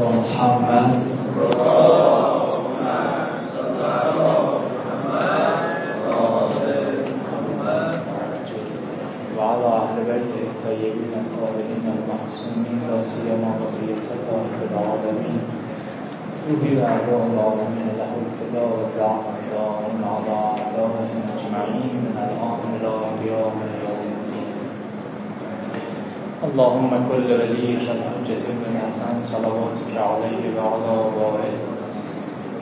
محمد وعلى أهل بيته الطيبين الطاهرين المعصومين لا سيما بقية الله العالمين روحي وأرواح العالمين له الفداء والدعوة دائم على أعدائهم أجمعين من الآن إلى يوم اللهم كل وليك الحجة بن الحسن صلواتك عليه وعلى آبائه.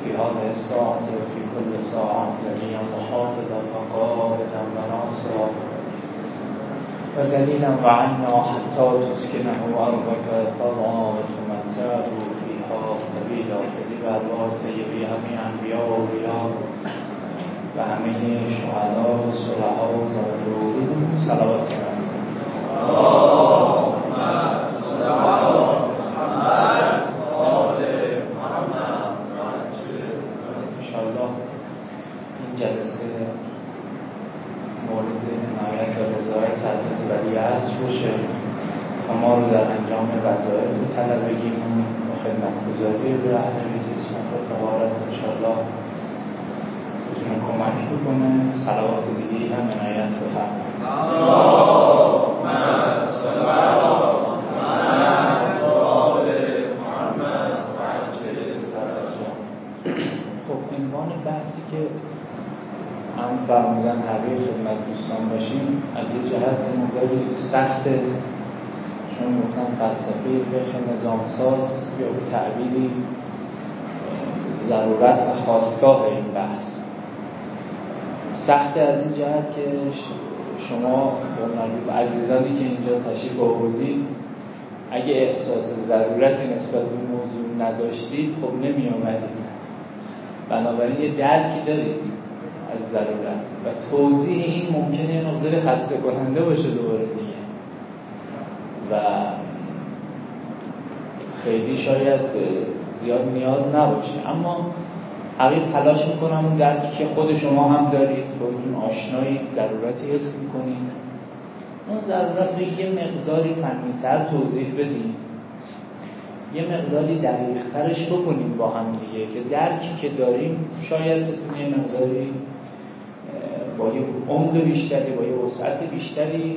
في هذه الساعة وفي كل ساعة دليلا وحافظا وقائدا وناصرا ودليلا وعنا حتى تسكنه أرضك طوعا وتمتعه فيها طويلا بر الله طیبی همه انبیا و اولیا و همه شهدا و صلحا و زالدون صلوات انشاءالله باشه. و ما رو در انجام وظایف طلبگیمون و خدمت گذاری به اهل اسمت و طهارت انشاءالله بتونه کمک بکنه. صلوات دیگه هم عنایت بفرمایید. خب عنوان بحثی که فرمودن حقیق خدمت دوستان باشیم از یه جهت مقداری سخته. چون گفتن فلسفه فقه نظامساز یا به تعبیری ضرورت و خواستگاه این بحث. سخته از این جهت که شما عزیزانی که اینجا تشریف آوردید اگه احساس ضرورتی نسبت به موضوع نداشتید خب نمی آمدید بنابراین یه درکی دارید. از ضرورت. و توضیح این ممکنه یه مقدار خسته کننده باشه دوباره دیگه. و خیلی شاید زیاد نیاز نباشه. اما حقیق تلاش می‌کنم اون درکی که خود شما هم دارید خودتون آشنایی ضرورتی حس می‌کنید. اون ضرورت رو یه مقداری فنیتر توضیح بدیم یه مقداری دقیقترش بکنیم با هم دیگه که درکی که داریم شاید بتونه یه مقداری با یه عمق بیشتری با یه وسعت بیشتری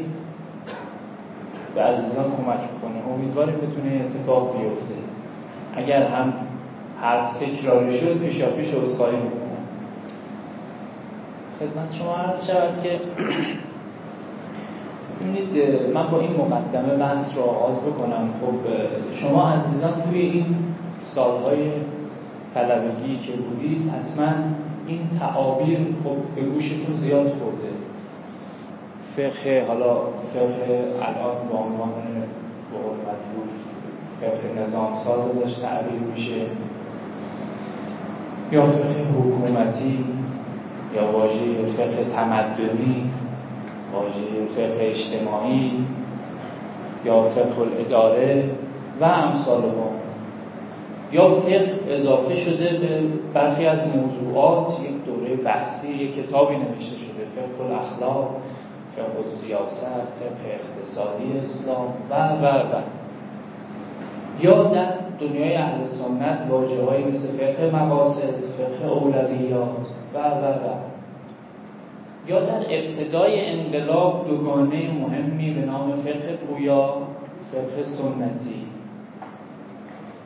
به عزیزان کمک کنه. امیدواریم بتونه اتفاق بیفته. اگر هم حرف تکراری شد پیشا پیش عذرخواهی می‌کنم. خدمت شما عرض شود که ببینید من با این مقدمه بحث رو آغاز بکنم. خب شما عزیزان توی این سالهای طلبگی که بودید حتما این تعابیر خب به گوشتون زیاد خورده. فقه حالا فقه الان به عنوان بقول مطلوب فقه نظام ساز داشت تعبیر میشه. یا فقه حکومتی یا واژه فقه تمدنی واژه فقه اجتماعی یا فقه الاداره و امثال ما. یا فقه اضافه شده به برخی از موضوعات یک دوره بحثی یک کتابی نوشته شده فقه الاخلاق فقه سیاست فقه اقتصادی اسلام و و و. یا در دنیای اهل سنت واژه‌هایی مثل فقه مقاصد فقه اولویات و و و. یا در ابتدای انقلاب دوگانه مهمی به نام فقه پویا فقه سنتی.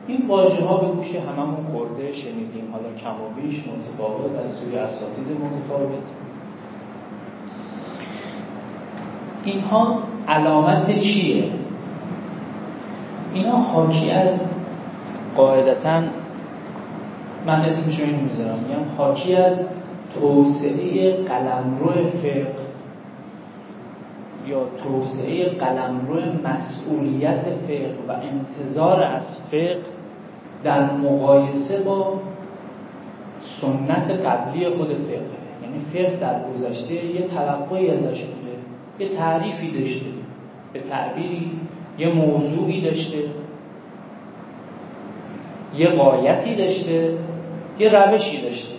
این واژه ها به گوش هممون خورده شنیدیم. حالا کم و بیش متفاوت از سوی اساتید متفاوت. اینها علامت چیه؟ اینا حاکی از قاعدتا من اسمشو این می‌ذارم. میگم حاکی از توسعه قلمرو فقه یا توسعه قلمرو مسئولیت فقه و انتظار از فقه در مقایسه با سنت قبلی خود فقه. یعنی فقه در گذشته یه توقعی ازش بوده یه تعریفی داشته به تعبیری یه موضوعی داشته یه قایتی داشته یه روشی داشته.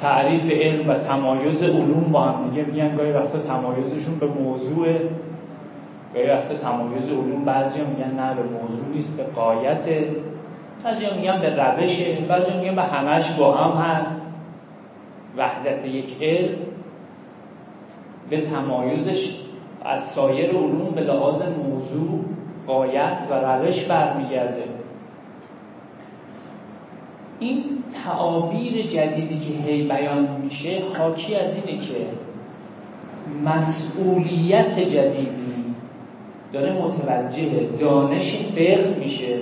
تعریف علم و تمایز علوم با هم دیگه میگن گاهی وقتا تمایزشون به موضوع گاهی وقتا تمایز علوم بعضی میگن نه به موضوع نیست به قایت بعضی میگن به روشه بعضی میگن به همش با هم هست. وحدت یک علم به تمایزش از سایر علوم به لحاظ موضوع قایت و روش برمیگرده. این تعابیر جدیدی که هی بیان میشه حاکی از اینه که مسئولیت جدیدی داره متوجه دانش فقه میشه.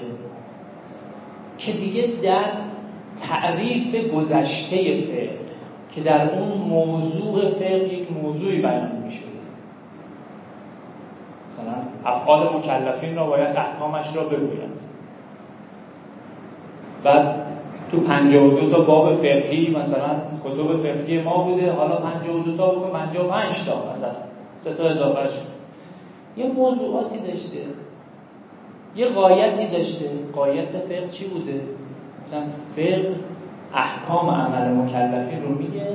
که دیگه در تعریف گذشته فقه که در اون موضوع فقه یک موضوعی بیان میشه مثلا افعال مکلفین را باید احکامش را بگوید. بعد تو 52 تا باب فقهی مثلا کتب فقهی ما بوده حالا 52 تا بگو 55 تا مثلا سه تا اضافه شد. یه موضوعاتی داشته. یه قایتی داشته. قایت فقه چی بوده؟ مثلا فقه احکام عمل مکلفین رو میگه.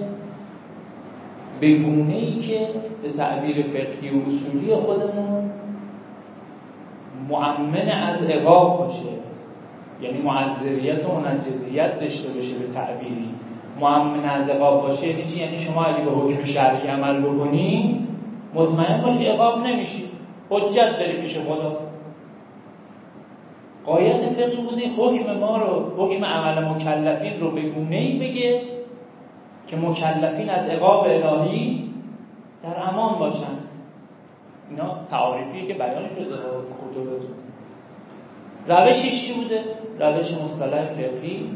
به گونه ای که به تعبیر فقهی و اصولی خودمون مؤمن از عقاب باشه. یعنی معذریت و منجزیت داشته باشه به تعبیری. مؤمن از عقاب باشه یعنی؟ یعنی شما اگه به حکم شرعی عمل بکنی مطمئن باشی عقاب نمیشی. حجت داری پیش خدا. قایت فقهی بوده حکم ما رو حکم عمل مکلفین رو به گونه ای بگه که مکلفین از عقاب الهی در امان باشن. اینا تعاریفی که بیان شده. روشش چی بوده؟ روش مصطلح فقهی.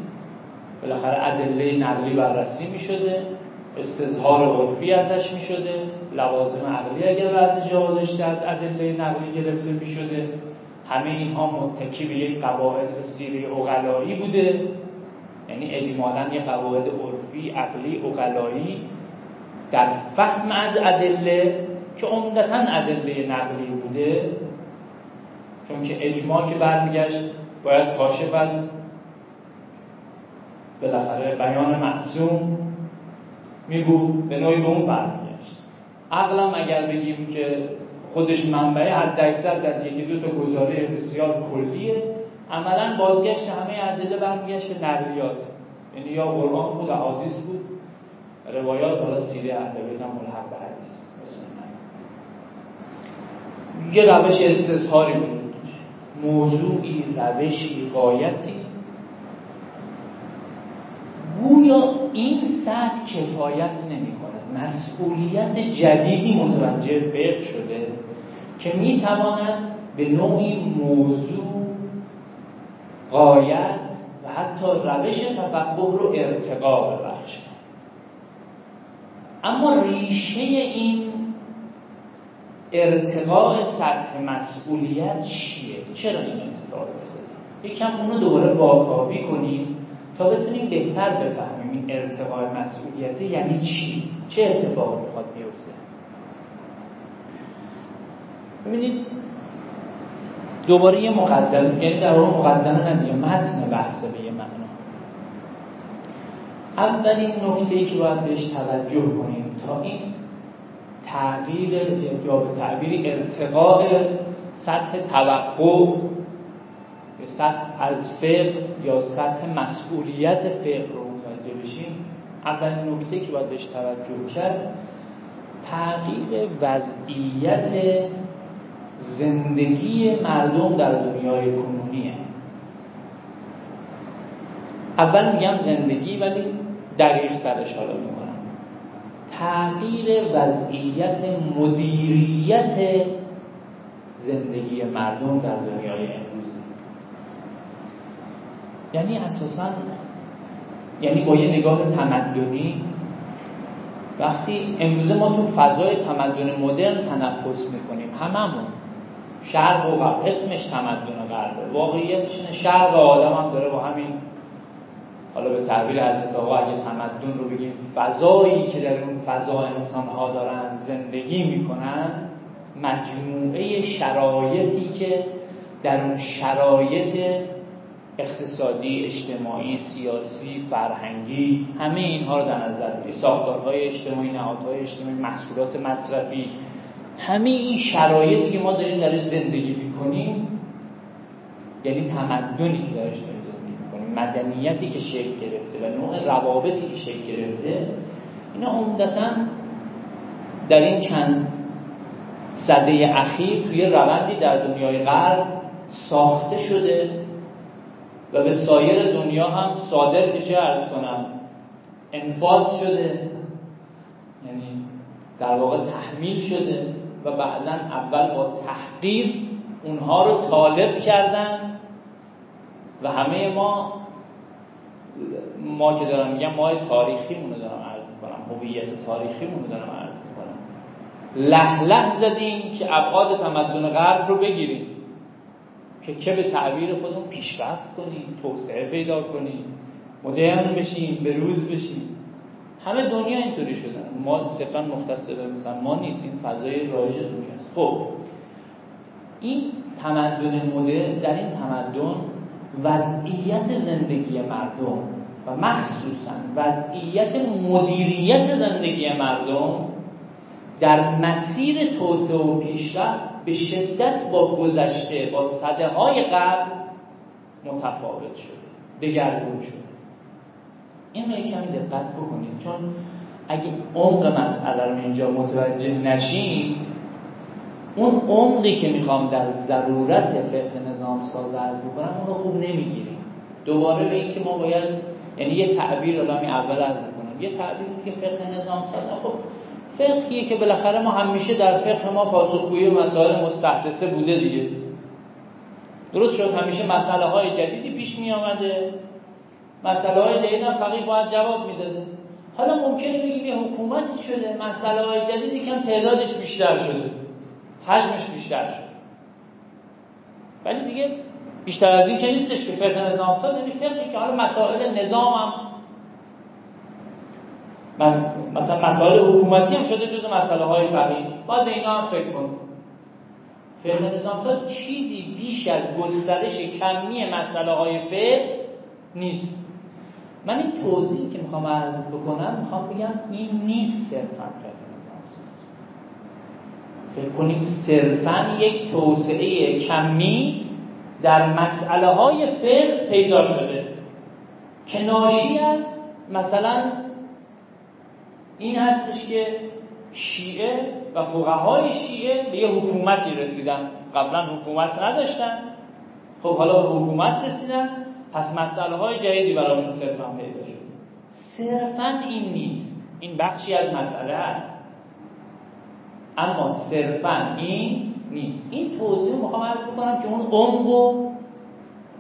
بالاخره ادله نقلی بررسی می شده. استظهار عرفی ازش می شده. لوازم عقلی اگر بعضی جا داشته از ادله نقلی گرفته می شده. همه اینها متکی به یک قواعد سیری اغلایی بوده. یعنی اجمالا یه قواعد عرفی عقلی اغلایی در فهم از ادله که عمدتا ادله نقلی بوده. چون که اجماع که برمیگشت باید کاشف از بالاخره بیان معصوم می بود به نوعی به اون برمیگشت. عقلم اگر بگیم که خودش منبع حد اکثر در یکی دو تا گزاره بسیار کلیه. عملا بازگشت همه ادله برمیگشت به نقلیات یعنی یا قرآن بود حدیث بود. روایات حالا سیره اهل بیت هم ملحق به حدیث. یه روش استظهاری داشت. موضوعی روشی قایتی گویا این سطح کفایت نمی مسئولیت جدیدی متوجه فقه شده که می تواند به نوعی موضوع قایت و حتی روش تفقه رو ارتقا ببخش اما ریشه این ارتقاء سطح مسئولیت چیه؟ چرا این اتفاق افتاده؟ یکم اونو دوباره واکاوی کنیم تا بتونیم بهتر بفهمیم این ارتقاء مسئولیت یعنی چی؟ چه اتفاقی می‌خواد بیفته؟ ببینید دوباره یه مقدمه یعنی در اون مقدمه ندیه متن بحث به یه معنا اولین نکته که باید بهش توجه کنیم تا این تغییر یا به تعبیر ارتقاء سطح توقع سطح از فقه یا سطح مسئولیت فقه رو متوجه بشیم اولین نکته که باید بهش توجه کرد تغییر وضعیت زندگی مردم در دنیای کنونیه. اول میگم زندگی ولی دقیق ترش حالا می‌کنم. تغییر وضعیت مدیریت زندگی مردم در دنیای یعنی اساسا یعنی با یه نگاه تمدنی وقتی امروز ما تو فضای تمدن مدرن تنفس می‌کنیم هممون. شرق و غرب اسمش تمدن غربه. واقعیتش شرق عالم هم داره با همین حالا به تعبیر از آقا اگه تمدن رو بگیم فضایی که در اون فضا انسان ها دارن زندگی می‌کنن مجموعه شرایطی که در اون شرایط اقتصادی، اجتماعی، سیاسی، فرهنگی همه اینها رو در نظر بگیرید. ساختارهای اجتماعی، نهادهای اجتماعی، محصولات مصرفی همه این شرایطی که ما داریم درش زندگی می‌کنیم یعنی تمدنی که درش داریم زندگی مدنیتی که شکل گرفته و نوع روابطی که شکل گرفته اینا عمدتا در این چند صده اخیر توی روندی در دنیای غرب ساخته شده. و به سایر دنیا هم صادر که ارز کنم. انفاز شده. یعنی در واقع تحمیل شده و بعضا اول با تحقیر اونها رو طالب کردن و همه ما ما که دارم میگم ما تاریخی رو دارم عرض می‌کنم هویت تاریخی رو دارم عرض می‌کنم. لح لح زدیم که ابعاد تمدن غرب رو بگیریم. که چه به تعبیر خودمون پیشرفت کنیم توسعه پیدا کنیم مدرن بشیم به روز بشیم. همه دنیا اینطوری شدن ما صرفا مختص به مثلا ما نیست این فضای رایج دنیاست خب این تمدن مدرن در این تمدن وضعیت زندگی مردم و مخصوصا وضعیت مدیریت زندگی مردم در مسیر توسعه و پیشرفت به شدت با گذشته با صده های قبل متفاوت شده دگرگون شده این رو کمی دقت بکنید چون اگه عمق مسئله رو اینجا متوجه نشین اون عمقی که می‌خوام در ضرورت فقه نظام ساز عرض بکنم اون رو خوب نمی‌گیریم. دوباره به اینکه ما باید یعنی یه تعبیر رو اول عرض بکنم یه تعبیر که فقه نظام ساز. خب فقهیه که بالاخره ما همیشه در فقه ما پاسخگویی مسائل مستحدثه بوده دیگه. درست شد؟ همیشه مسئله های جدیدی پیش می آمده مسئله های جدید هم فقیه باید جواب می‌داده. حالا ممکنه بگیم یه حکومتی شده مسئله های جدید کم تعدادش بیشتر شده. حجمش بیشتر شده. ولی دیگه بیشتر از این که نیستش که فقه نظام ساز یعنی فقهی که حالا مسائل نظام هم مثلا مسائل حکومتی هم شده جز مسئله های باید به اینا هم فکر کنیم فقه نظام ساز چیزی بیش از گسترش کمی مسئله های فقه نیست. من این توضیح که می‌خوام عرض بکنم می‌خوام بگم این نیست صرفا فقه فکر کنید صرفا یک توسعه کمی در مسئله های فقه پیدا شده. که ناشی از مثلا این هستش که شیعه و فقهای شیعه به یه حکومتی رسیدن. قبلا حکومت نداشتن. خب حالا حکومت رسیدن. پس مسئله های جدیدی براشون صرفا پیدا شد. صرفا این نیست. این بخشی از مسئله است اما صرفا این نیست. این توضیح رو می‌خوام عرض بکنم که اون عمق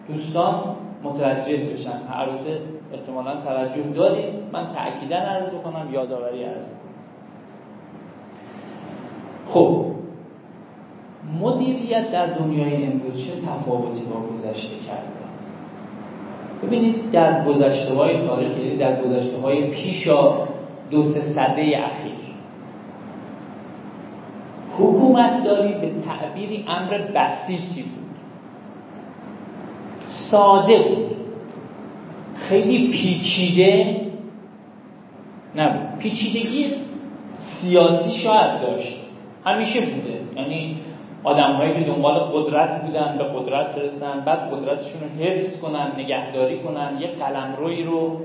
دوستان متوجه بشن. البته احتمالا توجه داریم. من تأکیدا عرض بکنم یادآوری عرض خب مدیریت در دنیای امروز چه تفاوتی با گذشته کرده ببینید در گذشته های تاریخی یعنی در گذشته های پیشا دو سه صده اخیر حکومت داری به تعبیری امر بسیطی بود. ساده بود. خیلی پیچیده نبود. پیچیدگی سیاسی شاید داشت. همیشه بوده. یعنی آدم هایی که دنبال قدرت بودن به قدرت برسن بعد قدرتشون رو حفظ کنن نگهداری کنن یه روی رو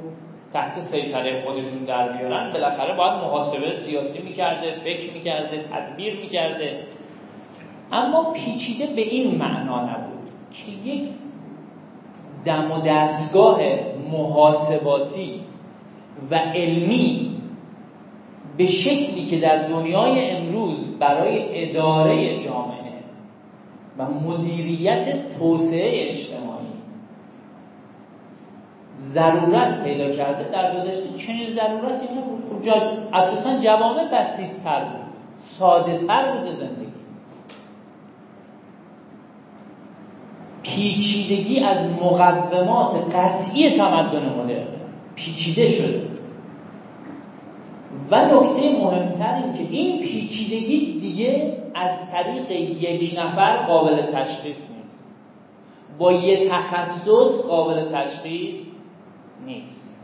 تحت سیطره خودشون در بیارن. بالاخره باید محاسبه سیاسی می‌کرده فکر می‌کرده تدبیر می‌کرده. اما پیچیده به این معنا نبود که یک دم و دستگاه محاسباتی و علمی به شکلی که در دنیای امروز برای اداره جامعه و مدیریت توسعه اجتماعی ضرورت پیدا کرده در گذشته چنین ضرورتی نبود خب اساسا جوامع بسیط تر بود ساده تر بوده زندگی. پیچیدگی از مقدمات قطعی تمدن مدرن پیچیده شده و نکته مهمتر این که این پیچیدگی دیگه از طریق یک نفر قابل تشخیص نیست. با یه تخصص قابل تشخیص نیست.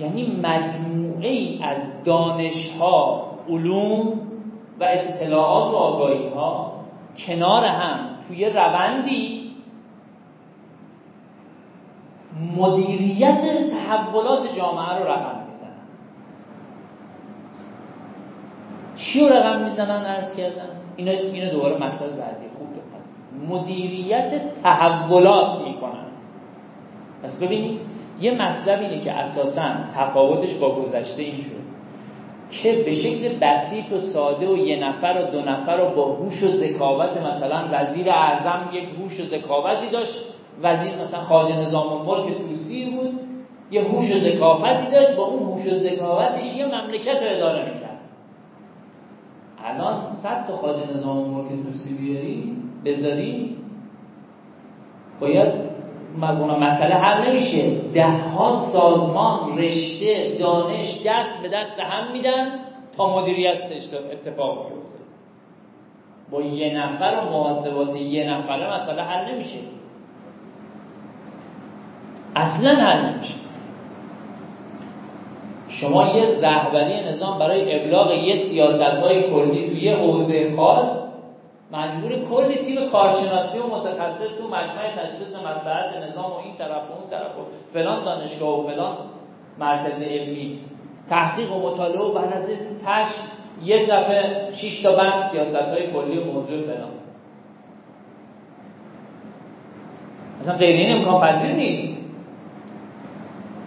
یعنی مجموعه ای از دانش ها علوم و اطلاعات و آگاهی ها کنار هم توی روندی مدیریت تحولات جامعه رو رقم می‌زنن. چی رو رقم می‌زنن؟ عرض کردن اینو, اینو دوباره مطلب بعدی. خوب دقت مدیریت تحولات می‌کنن. پس ببینید یه مطلب اینه که اساسا تفاوتش با گذشته این شد که به شکل بسیط و ساده و یه نفر و دو نفر و با هوش و ذکاوت مثلا وزیر اعظم یک هوش و ذکاوتی داشت. وزیر مثلا خارج نظام الملک توسی بود یه هوش و ذکاوتی داشت با اون هوش و ذکاوتش یه مملکت رو اداره می‌کرد. الان صد تا خارج نظام الملک توسی بیاری بذاری باید مسئله حل نمیشه. ده ها سازمان رشته دانش دست به دست هم میدن تا مدیریت اتفاق بیفته. با یه نفر و محاسبات یه نفره مسئله حل نمیشه. اصلا حل نمیشه. شما یه رهبری نظام برای ابلاغ یه سیاست های کلی توی یه حوزه خاص مجبور کلی تیم کارشناسی و متخصص تو مجمع تشخیص مصلحت نظام و این طرف و اون طرف و فلان دانشگاه و فلان مرکز علمی. تحقیق و مطالعه و بررسی تش یه صفحه 6 تا بند سیاست های کلی و موضوع فلان. اصلا غیر امکان پذیر نیست.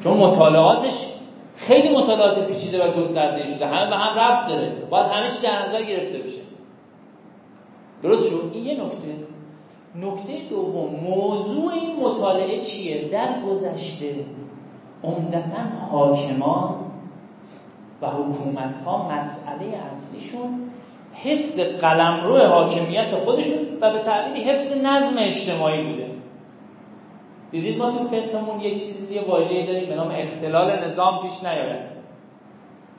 چون مطالعاتش خیلی مطالعات پیچیده و گسترده شده. همه به هم ربط داره. باید همه چی در نظر گرفته بشه. درست شد این یه نکته. نکته دوم موضوع این مطالعه چیه؟ در گذشته عمدتا حاکمان و حکومت ها مسئله اصلیشون حفظ قلمرو حاکمیت خودشون و به تعبیری حفظ نظم اجتماعی بوده. دیدید ما تو فقهمون یک چیزی یه واژه‌ای داریم به نام اختلال نظام پیش نیاره.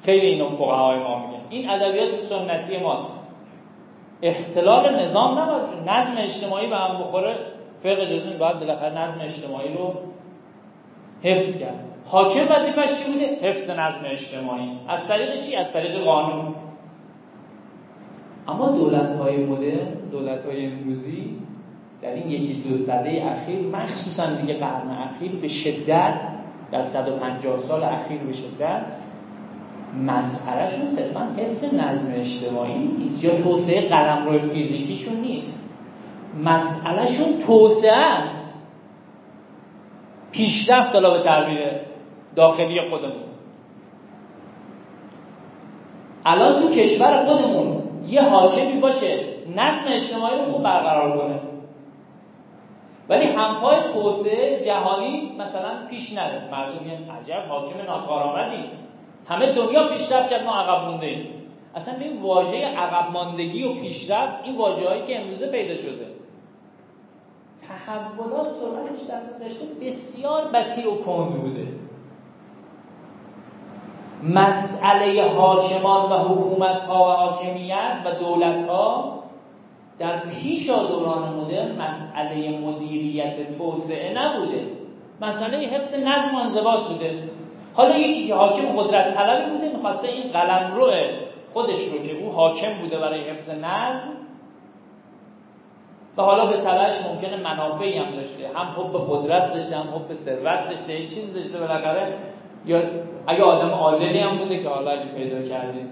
خیلی اینو فقهای ما میگن. این ادبیات سنتی ماست. اختلال نظام نباید نظم اجتماعی به هم بخوره. فقه جزمی باید بالاخره نظم اجتماعی رو حفظ کرد. حاکم وظیفش چی بوده؟ حفظ نظم اجتماعی. از طریق چی؟ از طریق قانون. اما دولت های مدرن دولت های امروزی در این یکی دو سده اخیر مخصوصا دیگه قرن اخیر به شدت در 150 سال اخیر به شدت مسئلهشون صرفا حفظ نظم اجتماعی نیست. یا توسعه قلم روی فیزیکیشون نیست. مسئلهشون توسعه است. پیشرفت حالا به تعبیر داخلی خودمون. الان تو کشور خودمون یه حاکمی باشه نظم اجتماعی رو خوب برقرار کنه. ولی همپای توسعه جهانی مثلا پیش نره. مردم میگن عجب حاکم ناکارآمدی همه دنیا پیشرفت کرد ما عقب مونده اصلا این واژه عقب ماندگی و پیشرفت این واژه هایی که امروزه پیدا شده. تحولات سرعتش در گذشته بسیار بطیع و کند بوده. مسئله حاکمان و حکومت ها و حاکمیت و دولت ها در پیش دوران مدرن مسئله مدیریت توسعه نبوده. مسئله حفظ نظم و انضباط بوده. حالا یکی که حاکم قدرت طلبی بوده می‌خواسته این قلم رو خودش رو که او حاکم بوده برای حفظ نظم و حالا به تلاش ممکنه منافعی هم داشته. هم حب قدرت داشته هم حب ثروت داشته این چیز داشته بالاخره. یا اگه آدم عادلی هم بوده که حالا اگه پیدا کردید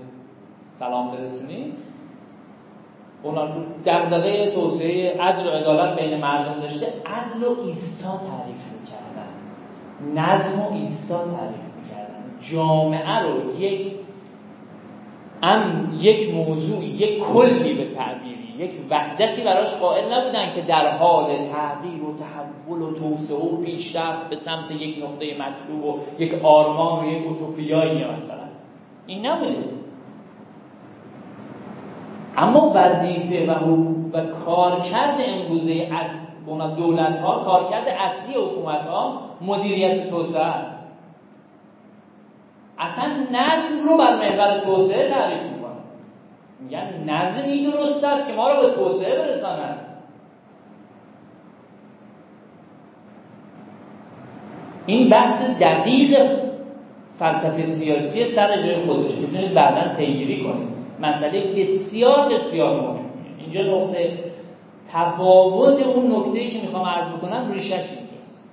سلام برسونید اونا دغدغه توسعه عدل و عدالت بین مردم داشته عدل و ایستا تعریف می‌کردن. نظم و ایستا تعریف جامعه رو یک ام یک موضوع یک کلی به تعبیری یک وحدتی براش قائل نبودن که در حال تغییر و تحول و توسعه و پیشرفت به سمت یک نقطه مطلوب و یک آرمان و یک اوتوپیایی مثلا. این نبوده. اما وظیفه و, و کارکرد امروزه از دولت ها کارکرد اصلی حکومت ها مدیریت توسعه است. اصلا نظم رو بر محور توسعه تعریف می‌کنه. میگن نظمی درست است که ما رو به توسعه برساند. این بحث دقیق فلسفه سیاسی سر جای خودش. می‌تونید بعدا پیگیری کنید. مسئله بسیار بسیار مهمه. اینجا نقطه تفاوت اون نکته که می‌خوام عرض بکنم ریشش اینجاست.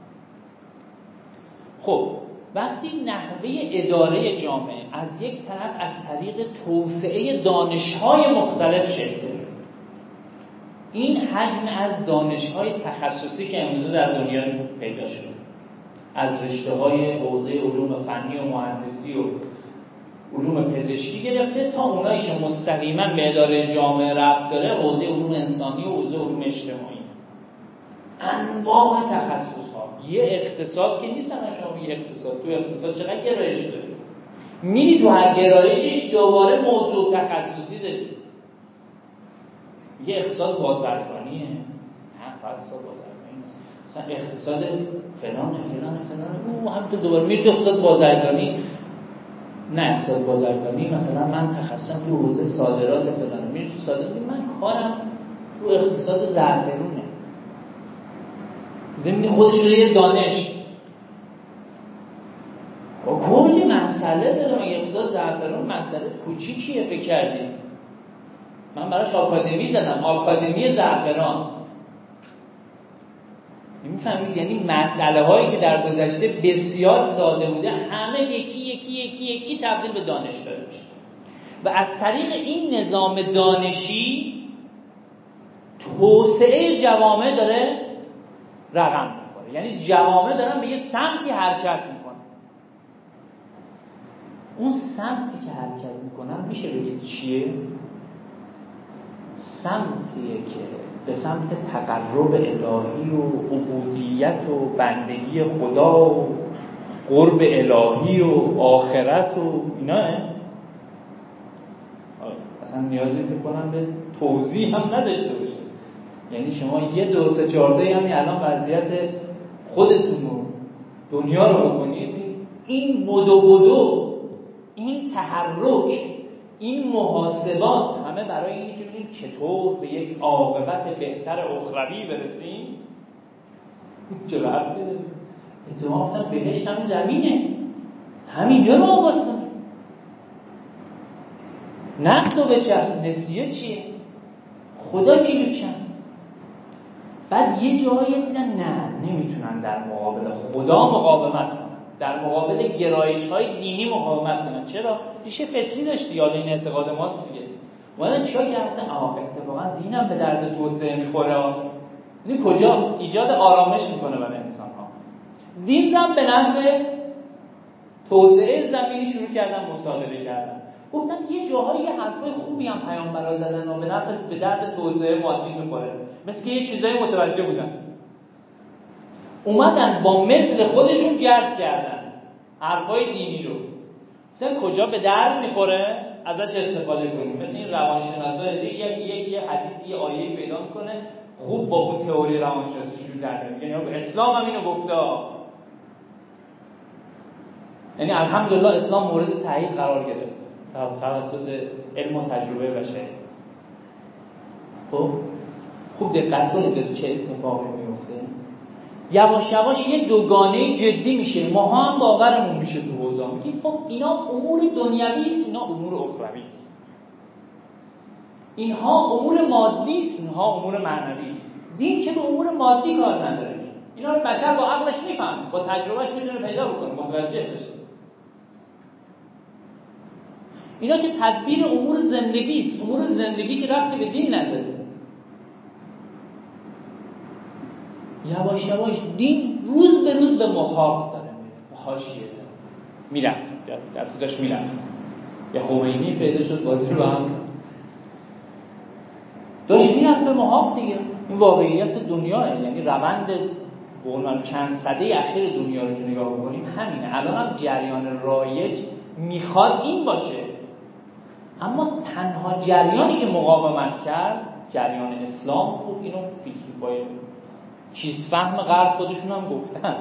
خب وقتی نحوه اداره جامعه از یک طرف از طریق توسعه دانشهای مختلف شکل این حجم از دانشهای تخصصی که امروزه در دنیا پیدا شد از رشته های حوزه علوم فنی و مهندسی و علوم پزشکی گرفته تا اونایی که مستقیما به اداره جامعه ربط داره حوزه علوم انسانی و حوزه علوم اجتماعی. انواع تخصص ها یه اقتصاد که نیست همه شما یه اقتصاد. تو اقتصاد چقدر گرایش داره؟ میری تو هر گرایشش دوباره موضوع تخصصی داری. یه اقتصاد بازرگانیه. نه فقط اقتصاد بازرگانی مثلا اقتصاد فلان فلان فلان او هم تو دوباره میری تو اقتصاد بازرگانی. نه اقتصاد بازرگانی مثلا من تخصصم تو حوزه صادرات فلان. تو صادرات من کارم تو اقتصاد زعفرونه. ضمن خودش یه دانش. با کلی مسئله مگه اقتصاد زعفرون مسئله کوچیکیه فکر کردیم من براش آکادمی زدم آکادمی زعفران. می‌فهمید یعنی مسئله هایی که در گذشته بسیار ساده بوده همه یکی یکی یکی یکی تبدیل به دانش میشه. و از طریق این نظام دانشی توسعه جوامع داره رقم می‌خوره. یعنی جوامع دارن به یه سمتی حرکت می‌کنن. اون سمتی که حرکت می‌کنن میشه بگید چیه؟ سمتیه که به سمت تقرب الهی و عبودیت و بندگی خدا و قرب الهی و آخرت و اینا اصلا نیازی کنم به توضیح هم نداشته باشه یعنی شما یه دو تا چهارده همین الان وضعیت خودتون رو دنیا رو بکنید. این بدو بدو این تحرک این محاسبات همه برای اینی که ببینیم چطور به یک عاقبت بهتر اخروی برسیم. چه ربطی اتفاقا بهشت هم زمینه. همینجا رو آباد کنیم. نقد و به نسیه چیه؟ خدا کیلو چند؟ بعد یه جایی دیدن نه نمی‌تونن در مقابل خدا مقاومت کنن. در مقابل گرایش های دینی مقاومت کنن. چرا؟ ریشه فطری داشتی. حالا این اعتقاد ماست دیگه. اومدن چیکار کردن آه اتفاقا دینم به درد توسعه می‌خوره. این کجا ایجاد آرامش می‌کنه برای انسان ها دین به نفع توسعه زمینی شروع کردن مصادره کردن. گفتن یه جاهایی یه حرفای خوبی هم پیامبرا زدن و به نفع به درد توسعه مادی می‌خوره. مثل که یه چیزایی متوجه بودن. اومدن با مثل خودشون گرد کردن. حرفای دینی رو. مثلا کجا به درد می‌خوره؟ ازش استفاده کنیم. مثل این روانشناسا یه یه یه حدیث یه آیه پیدا می‌کنه خوب با اون تئوری روانشناسی شروع کرده یعنی اسلام هم اینو گفته. یعنی الحمدلله اسلام مورد تایید قرار گرفت. توسط علم و تجربه بشری خب؟ خوب دقت کنید چه اتفاقی میفته یواش یواش یه دوگانه جدی میشه. ما هم باورمون میشه تو حوزه میگیم خب اینا امور دنیوی است اینا امور اخروی است. اینها امور مادی است اینها امور معنوی است. دین که به امور مادی کار نداره. اینا رو بشر با عقلش می‌فهمه با تجربهش می‌تونه پیدا بکنه متوجه بشه. اینا که تدبیر امور زندگی است امور زندگی که ربطی به دین نداره. یواش یواش دین روز به روز به محاق داره. به حاشیه می‌رفت. در داشت می‌رفت. یه خمینی پیدا شد بازی رو هم داشت می‌رفت به محاق دیگه. این واقعیت دنیاه یعنی روند قول چند صده اخیر دنیا رو که نگاه بکنیم همینه. الان هم جریان رایج می‌خواد این باشه. اما تنها جریانی که مقاومت کرد جریان اسلام بود. اینو فیلسوفای چیز فهم غرب خودشون هم گفتن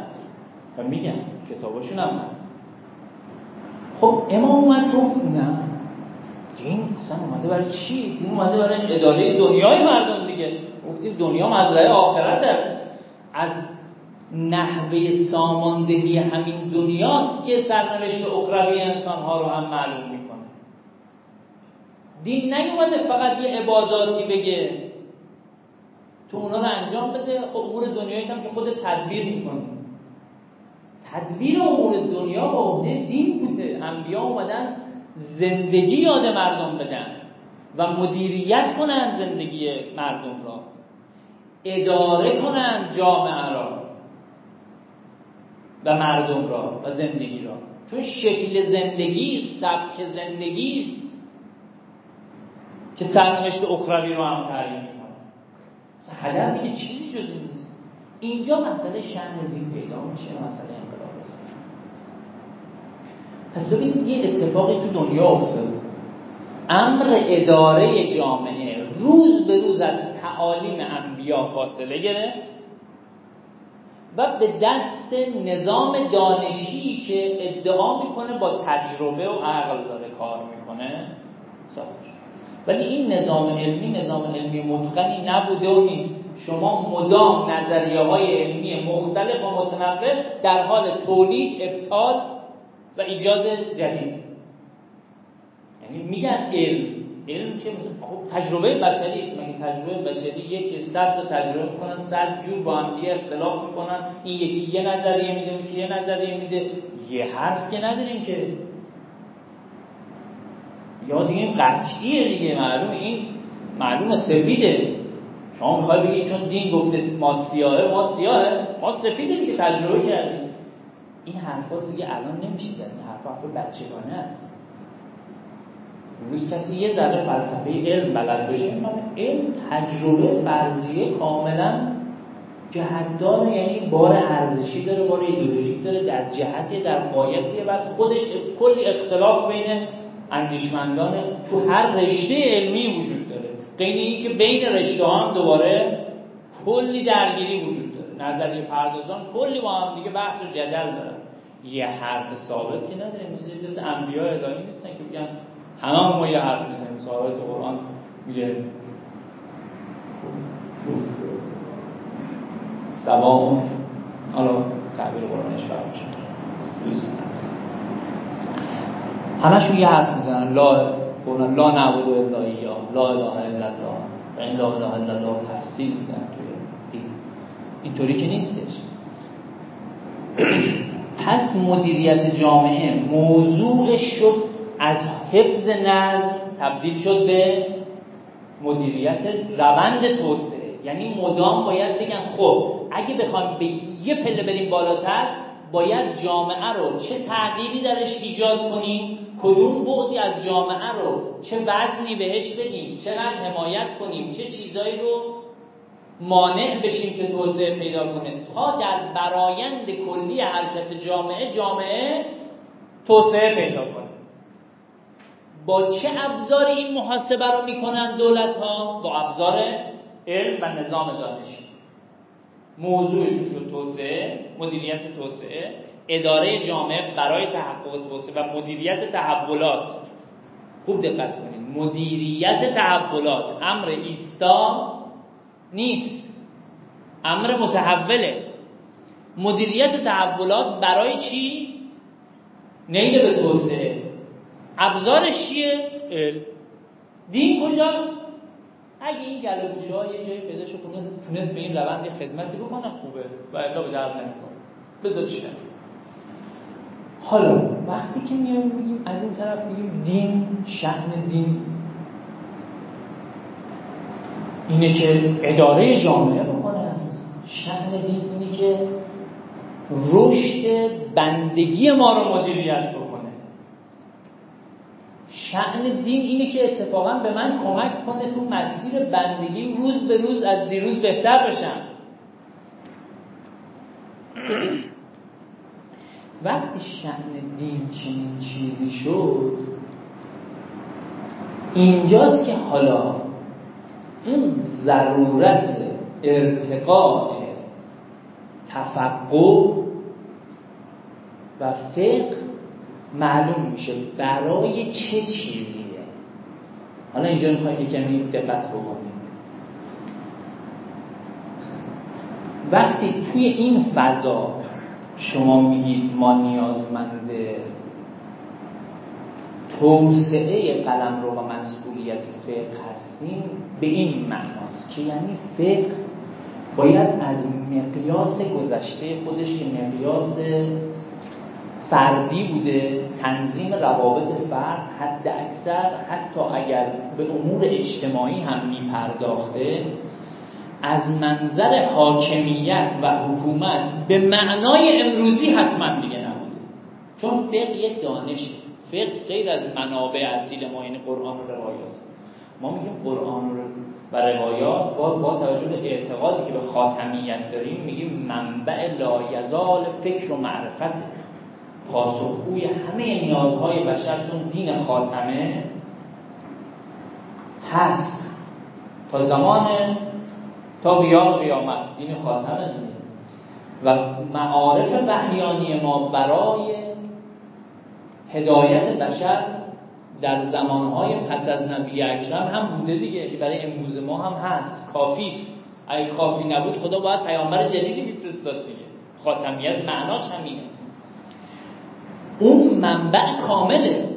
و میگن کتاباشون هم هست. خب امام اومد گفت نه. دین اصلا اومده برای چی؟ دین اومده برای اداره دنیای مردم دیگه. گفتیم دنیا مزرعه آخرت است. از نحوه ساماندهی همین دنیاست که سرنوشت اخروی انسانها رو هم معلوم می‌کنه. دین نیومده فقط یه عباداتی بگه. تو اونا رو انجام بده. خب امور دنیایی هم که خود تدبیر می‌کنی تدبیر امور دنیا با عهده دین بوده. انبیا اومدن زندگی یاد مردم بدن و مدیریت کنن زندگی مردم را. اداره کنن جامعه را و مردم را و زندگی را. چون شکل زندگی سبک زندگی است که سرنوشت اخروی رو هم تعیین هدف که چیزی جز نیست. اینجا مسئله شأن دین پیدا میشه مسئله انقلاب. پس ببینید یه اتفاقی تو دنیا افتاد امر اداره جامعه روز به روز از تعالیم انبیا فاصله گرفت و به دست نظام دانشی که ادعا می‌کنه با تجربه و عقل داره کار می‌کنه ساخته. ولی این نظام علمی نظام علمی متقنی نبوده و نیست. شما مدام نظریه های علمی مختلف و متنوع در حال تولید ابطال و ایجاد جدید. یعنی میگن علم. علم که خب تجربه بشری است. مگه تجربه بشری یکی صد تا تجربه می‌کنن صد جور با هم دیگه اختلاف می‌کنن. این یکی یه نظریه میده اون یه نظریه میده. یه حرف که نداریم که یا دیگه این قطعیه دیگه معلوم این معلوم سفیده. شما می‌خوای بگید چون دین گفته ما سیاهه ما سیاهه ما سفیده دیگه تجربه کردیم. این حرفا دیگه الان نمیشه زد این حرفا حرف بچگانه است. امروز کسی یه ذره فلسفه علم بلد بشه علم تجربه فرضیه کاملا جهتدار یعنی بار ارزشی داره بار ایدئولوژیک داره در جهتی در قایتیه بعد خودش کلی اختلاف بین اندیشمندان تو هر رشته علمی وجود داره. غیر اینکه بین رشته هم دوباره کلی درگیری وجود داره. نظریه پردازان کلی با هم دیگه بحث و جدل داره یه حرف ثابتی نداره. مثل مثل انبیاء الهی نیستن که بگن همه ما یه حرف می‌زنیم. ثابت قرآن میگه. سبا حالا تعبیر قرآنش فرق همشون یه حرف می‌زنن. لا لا نعبد الا یا لا اله الا الله. و این لا اله الا الله تفسیر میدن توی دین. اینطوری که نیستش. پس مدیریت جامعه موضوع شد از حفظ نظم تبدیل شد به مدیریت روند توسعه. یعنی مدام باید بگن خب اگه بخوایم به یه پله بریم بالاتر باید جامعه رو چه تغییری درش ایجاد کنیم؟ کدوم بعدی از جامعه رو چه وزنی بهش بدیم چقدر حمایت کنیم چه چیزایی رو مانع بشیم که توسعه پیدا کنه. تا در برایند کلی حرکت جامعه جامعه توسعه پیدا کنه. با چه ابزاری این محاسبه رو می‌کنن دولت ها با ابزار علم و نظام دانشی موضوعشون شد توسعه مدیریت توسعه. اداره جامعه برای تحقق توسعه و مدیریت تحولات. خوب دقت کنید. مدیریت تحولات. امر ایستا نیست. امر متحوله. مدیریت تحولات برای چی؟ نیل به توسعه. ابزارش چیه؟ دین کجاست؟ اگه این گلوگوشه ها یه جایی پیدا شد تونست به این روند خدمتی رو کنه خوبه. و الا به درد نمی‌خوره. بذار حالا وقتی که میایم میگیم از این طرف میگیم دین شأن دین. اینه که اداره جامعه بکنه اساسا شأن دین اینه که رشد بندگی ما رو مدیریت بکنه. شأن دین اینه که اتفاقا به من کمک کنه تو مسیر بندگی روز به روز از دیروز بهتر بشم. وقتی شأن دین چنین چیزی شد اینجاست که حالا اون ضرورت ارتقاء تفقه و فقه معلوم میشه برای چه چیزیه. حالا اینجا می‌خوایم کمی دقت بکنیم. وقتی توی این فضا شما میگید ما نیازمند توسعه قلم رو و مسئولیت فقه هستیم به این معناست که یعنی فقه باید از مقیاس گذشته خودش که مقیاس فردی بوده تنظیم روابط فرد حد اکثر حتی اگر به امور اجتماعی هم میپرداخته از منظر حاکمیت و حکومت به معنای امروزی حتما دیگه نبوده. چون فقه یک دانش فقه غیر از منابع اصیل ما یعنی قرآن و روایات. ما میگیم قرآن و روایات با, با توجه به اعتقادی که به خاتمیت داریم میگیم منبع لایزال فکر و معرفت. پاسخگوی همه نیازهای بشر چون دین خاتمه هست. تا زمان تا قیام قیامت. دین خاتمه. دیگه و معارف وحیانی ما برای هدایت بشر در زمانهای پس از نبی اکرم هم بوده دیگه برای امروز ما هم هست. کافیست اگه کافی نبود خدا باید پیامبر جدیدی میفرستاد دیگه. خاتمیت معناش همینه. اون منبع کامله.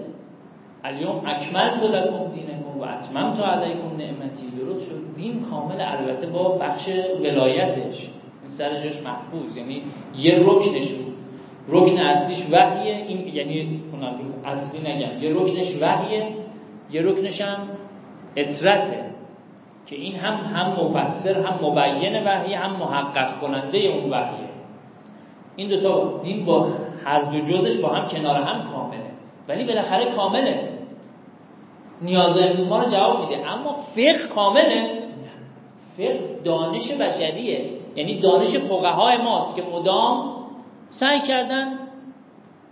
الیوم اکمل تو لکم دینکم و تو علیکم نعمتی. درست شد. دین کامل البته با بخش ولایتش. این سر جاش محفوظ. یعنی یه رکنش رکن اصلیش وحیه. این یعنی اصلی نگم. یه رکنش وحیه یه رکنش هم اطرته. که این هم هم مفسر هم مبین وحیه هم محقق کننده اون وحیه. این دوتا دین با هر دو جزش با هم کنار هم کامله. ولی بالاخره کامله. نیاز امروز ما رو جواب میده. اما فقه کامله. فقه دانش بشریه. یعنی دانش فقهای ماست که مدام سعی کردن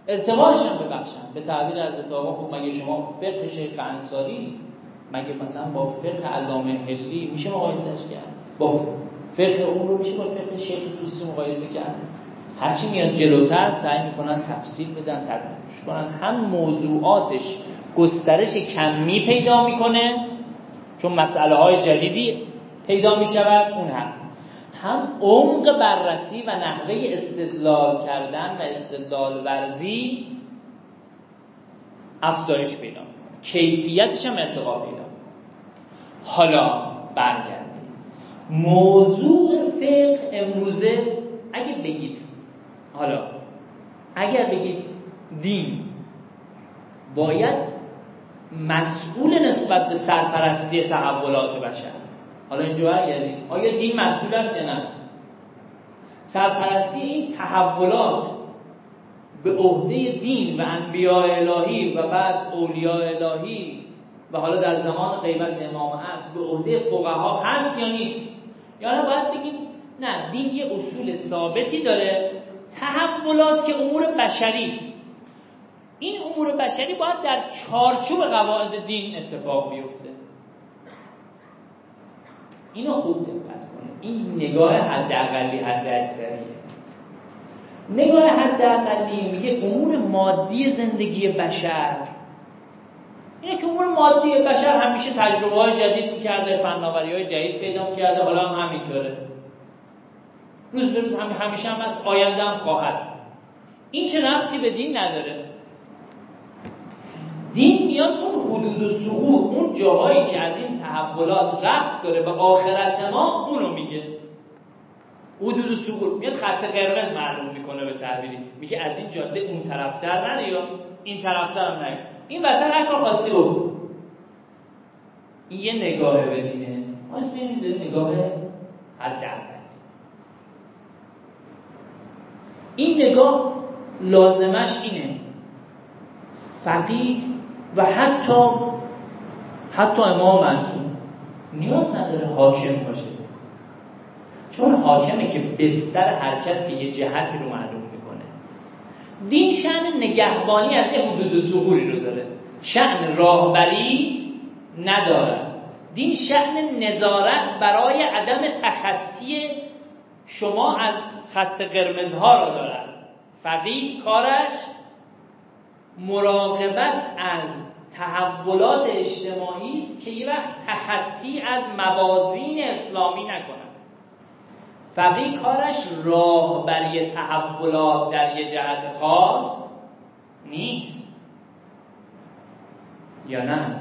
ارتباطش هم ببخشن. به تعبیر از آقا خب مگه شما فقه شیخ انصاری مگه مثلا با فقه علامه هلی میشه مقایسهش کرد؟ با فقه اون رو میشه با فقه شیخ توسی مقایسه کرد. هرچی میاد جلوتر سعی می‌کنن تفصیل بدن ترجمهش کنن. هم موضوعاتش گسترش کمی پیدا می‌کنه چون مسئله های جدیدی پیدا می‌شود اون هم. هم عمق بررسی و نحوه استدلال کردن و استدلال ورزی افزایش پیدا کیفیتش هم ارتقا پیدا حالا برگردیم. موضوع فقه امروزه اگه بگید حالا اگر بگید دین باید مسئول نسبت به سرپرستی تحولات بشر. حالا اینجا برگردیم. آیا دین مسئول است یا نه؟ سرپرستی این تحولات به عهده دین و انبیاء الهی و بعد اولیاء الهی و حالا در زمان غیبت امام است به عهده فقها هست یا نیست؟ یا نه باید بگیم نه دین یه اصول ثابتی داره. تحولات که امور بشری است. این امور بشری باید در چارچوب قواعد دین اتفاق بیفته. اینو خوب دقت کنید. این نگاه حداقلی حد اکثریه. نگاه حداقلی میگه امور مادی زندگی بشر. اینه که امور مادی بشر همیشه تجربه های جدید می‌کرده فناوری های جدید پیدا می‌کرده حالا هم همینطوره. روز به روز همیشه هم از آینده هم خواهد. این که رفتی به دین نداره. میاد اون حدود و سقوط اون جاهایی که از این تحولات رفت داره به آخرت ما اونو میگه. حدود و سقوط. میاد خط قرمز معلوم می‌کنه به تعبیری میگه از این جاده اون طرفتر نره یا این طرفتر هم نره. این وسط هر کار خواستی این یه نگاه به دینه ما اسم نگاه حد این نگاه لازمش اینه. فقیه و حتی حتی امام معصوم نیاز نداره حاکم باشه. چون حاکمه که بستر حرکت به یه جهتی رو معلوم می‌کنه. دین شأن نگهبانی از یه حدود سهوری رو داره. شأن راهبری نداره. دین شأن نظارت برای عدم تخطی شما از خط قرمزها رو دارن فقیه کارش مراقبت از تحولات اجتماعی است که یه وقت تخطی از موازین اسلامی نکنن. فقیه کارش راهبری تحولات در یه جهت خاص نیست. یا نه؟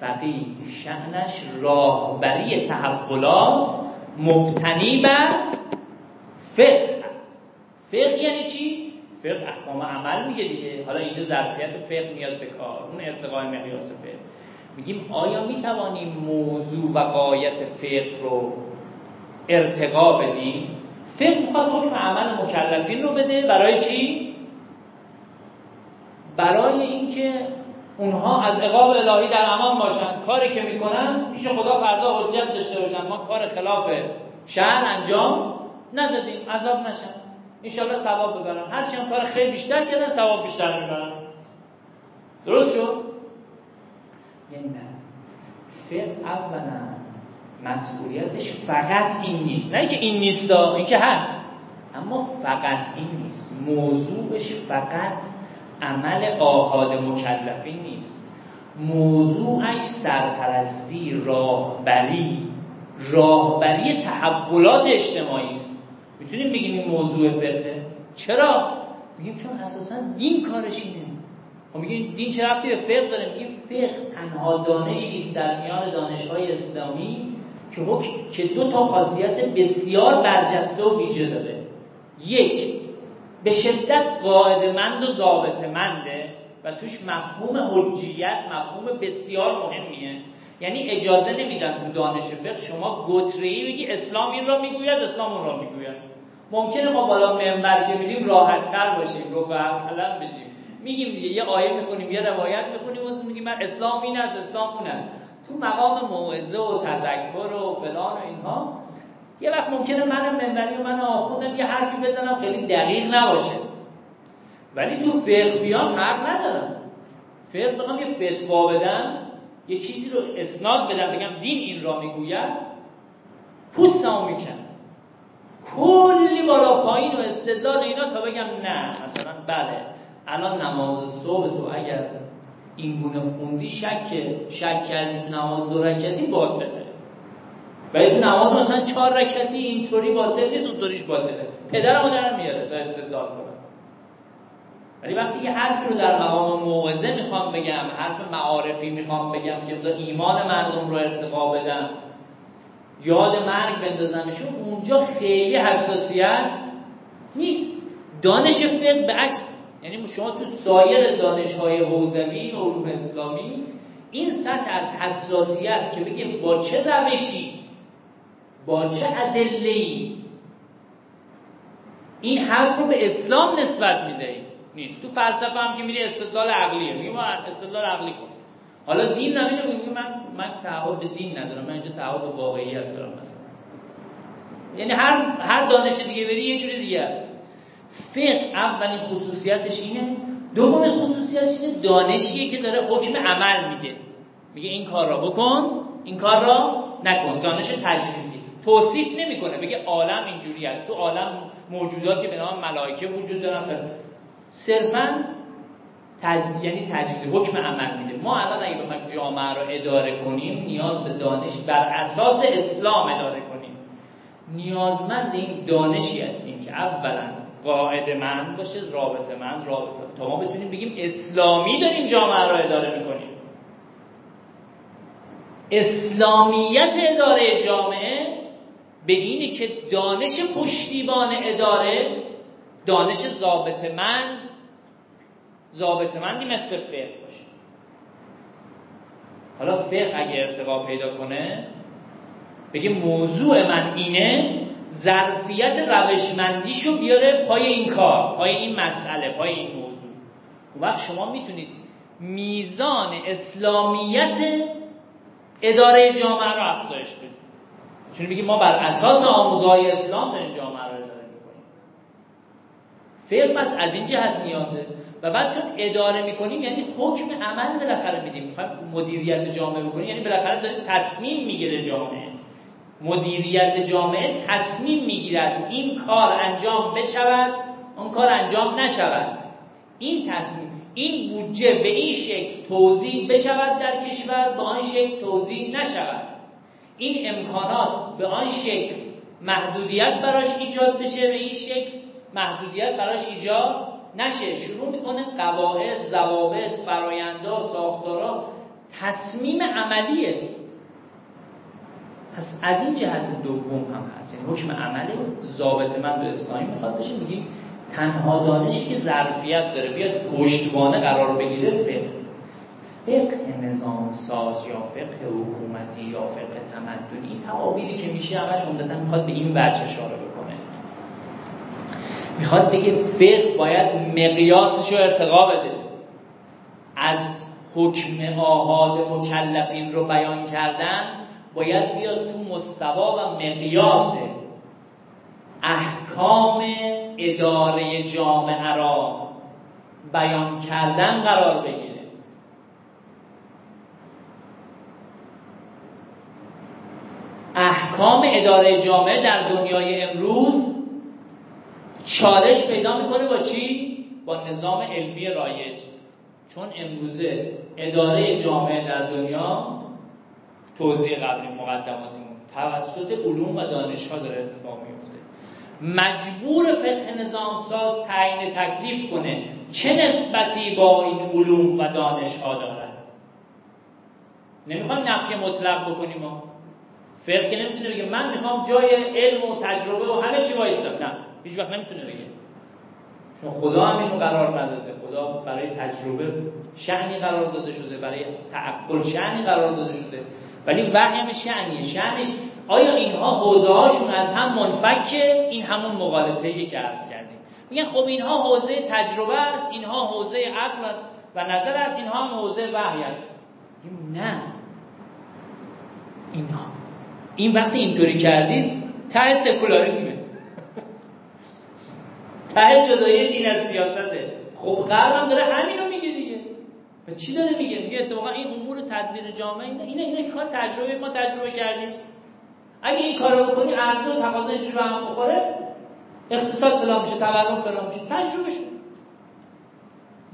فقیه شأنش راهبری تحولات مبتنی بر فقه است. فقه یعنی چی؟ فقه احکام عمل میگه دیگه. حالا اینجا ظرفیت فقه میاد به کار. اون ارتقای مقیاس فقه. میگیم آیا می‌توانیم موضوع و قایت فقه رو ارتقا بدیم؟ فقه می‌خواد حکم عمل مکلفین رو بده. برای چی؟ برای اینکه اونها از عقاب الهی در امان باشن. کاری که می‌کنن پیش خدا فردا حجت داشته باشن. ما کار خلاف شهر انجام ندادیم. عذاب نشن. انشالله ثواب ببرن. هرچی هم کار خیلی بیشتر کردن ثواب بیشتر می‌برن. درست شد؟ یعنی نه. فقه اولا مسئولیتش فقط این نیست. نه که این نیست این که هست. اما فقط این نیست. موضوعش فقط عمل آهاد مکلفین نیست. موضوعش سرپرستی راهبری. راهبری تحولات اجتماعی می‌تونیم بگیم این موضوع فقه چرا؟ میگیم چون اساسا دین کارش اینه. خب میگیم دین چه رفتی به فقه داره؟ میگیم فقه تنها دانشی در میان دانشهای اسلامی که که دو تا خاصیت بسیار برجسته و ویژه داره. یک به شدت قاعدمند و ضابطمنده و توش مفهوم حجیت مفهوم بسیار مهمیه. یعنی اجازه نمیدن تو دانش فقه شما گتری بگی اسلام این را می‌گوید اسلام اون را می‌گوید. ممکنه ما بالا منبر که میریم راحت تر باشیم رو فهم بشیم. میگیم دیگه یه آیه می‌خونیم یه روایت می‌خونیم و میگیم من اسلام این است اسلام اون است. تو مقام موعظه و تذکر و فلان و اینها یه وقت ممکنه من منبری و من آخوندم یه حرفی بزنم خیلی دقیق نباشه. ولی تو فقه بیام حق ندارم. فقه بخوام یه فتوا بدم یه چیزی رو اسناد بدم بگم دین این را می‌گوید پوستمو میکن کلی بالا پایین و استدلال اینا تا بگم نه. مثلا بله الان نماز صبح تو اگر این گونه خوندی شک شک کردی تو نماز دو رکعتی باطله. ولی تو نماز مثلا چهار رکعتی اینطوری باطل نیست اونطوریش باطله. پدر مادرم میاره تا استدلال کنه. ولی وقتی یه حرفی رو در مقام موعظه می‌خوام بگم حرف معارفی می‌خوام بگم که ایمان مردم رو ارتقا بدم یاد مرگ بندازمشون اونجا خیلی حساسیت نیست. دانش فقه به عکس یعنی شما تو سایر دانش های و علوم اسلامی این سطح از حساسیت که بگیم با چه روشی با چه ادله این حرف رو به اسلام نسبت میده. نیست. تو فلسفه هم که میری استدلال عقلیه میگه ما استدلال عقلی کن. حالا دین نمیره میگه من من تعهد به دین ندارم من اینجا تعهد به واقعیت دارم مثلا. یعنی هر هر دانش دیگه بری یه جوری دیگه است. فقه اولین خصوصیتش اینه. دوم خصوصیتش اینه دانشیه که داره حکم عمل میده. میگه این کار را بکن این کار را نکن. دانش تجریزی توصیف نمی‌کنه. بگه عالم اینجوری است. تو عالم موجوداتی به نام ملائکه وجود دارن. صرفا تجزیه یعنی تجزیه حکم عمل میده. ما الان اگه بخوایم جامعه رو اداره کنیم نیاز به دانش بر اساس اسلام اداره کنیم. نیازمند این دانشی هستیم که اولا قاعده من باشه رابطه من رابطه تا ما بتونیم بگیم اسلامی داریم جامعه رو اداره می‌کنیم. اسلامیت اداره جامعه به اینی که دانش پشتیبان اداره دانش ضابطه من ضابطمندی مثل فقه باشه. حالا فقه اگه ارتقا پیدا کنه بگه موضوع من اینه ظرفیت روشمندیشو بیاره پای این کار پای این مسئله پای این موضوع. اون وقت شما می‌تونید میزان اسلامیت اداره جامعه رو افزایش بدید. چون میگیم ما بر اساس آموزهای اسلام داریم جامعه رو اداره می‌کنیم. صرف از این جهت نیازه و بعد چون اداره می‌کنیم یعنی حکم عمل بالاخره میدیم. می‌خوایم مدیریت جامعه بکنیم یعنی بالاخره داریم تصمیم می‌گیره جامعه. مدیریت جامعه تصمیم می‌گیرد این کار انجام بشود اون کار انجام نشود. این تصمیم این بودجه به این شکل توضیح بشود در کشور به آن شکل توضیح نشود. این امکانات به آن شکل محدودیت براش ایجاد بشه به این شکل محدودیت براش ایجاد نشه. شروع می‌کنه قواعد ضوابط فرایندا ساختارا. تصمیم عملیه. پس از این جهت دوم هم هست. یعنی حکم عملی ضابط من به اسلامی می‌خواد بشه میگیم تنها دانشی که ظرفیت داره بیاد پشتوانه قرار بگیره فقه. فقه نظام ساز یا فقه حکومتی یا فقه تمدنی این تعابیری که میشه همش عمدتا می‌خواد به این وجه اشاره می‌خواد بگه فقه باید مقیاسش رو ارتقا بده. از حکم آهاد مکلفین رو بیان کردن باید بیاد تو مستوا و مقیاس احکام اداره جامعه را بیان کردن قرار بگیره. احکام اداره جامعه در دنیای امروز چالش پیدا می‌کنه با چی؟ با نظام علمی رایج. چون امروزه اداره جامعه در دنیا توضیح قبلی مقدماتمون توسط علوم و دانشها داره اتفاق میفته مجبور فقه نظام ساز تعیین تکلیف کنه چه نسبتی با این علوم و دانشها دارد؟ نمی‌خوایم نفی مطلق بکنیم فقه که نمی‌تونه بگه من می‌خوام جای علم و تجربه و همه چی وایستم نه هیچ وقت نمی‌تونه بگه. چون خدا هم اینو قرار نداده. خدا برای تجربه شعنی قرار داده شده برای تعقل شعنی قرار داده شده. ولی وحی هم شعنیه شعنش آیا اینها حوزه هاشون از هم منفکه؟ این همون مقالطه که عرض کردیم. میگن خب اینها حوزه تجربه است اینها حوزه عقل و نظر است اینها هم حوزه وحی است. نه. اینها. این وقتی اینطوری کردید ته سکولاریسمه ته جدایی دین از سیاسته. خب غرب هم داره همینو میگه دیگه. و چی داره میگه؟ میگه اتفاقا این امور تدبیر جامعه اینا اینا, اینا کار تجربه ما تجربه کردیم. اگه این کارو بکنی ارزش و تقاضا اینجوری به هم بخوره اقتصاد فلان میشه تورم فلان میشه تجربه شد.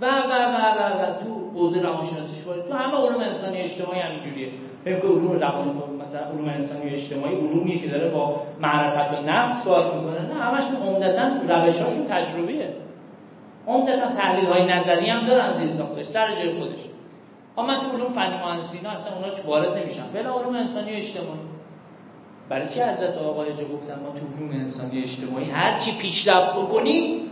و و و و و تو حوزه روانشناسی تو همه علوم انسانی اجتماعی همینجوریه. فکر که علوم روان مثلا علوم انسانی و اجتماعی علومیه که داره با معرفت و نفس کار می‌کنه. نه همشون عمدتا روشاشون تجربیه. عمدتا تحلیل های نظری هم دارن زیر ساختش سر جای خودش. اما من تو علوم فنی مهندسی اصلا اوناش وارد نمیشم. بلا علوم انسانی و اجتماعی. برای چی حضرت آقا جا گفتن ما تو علوم انسانی اجتماعی هر چی پیشرفت بکنیم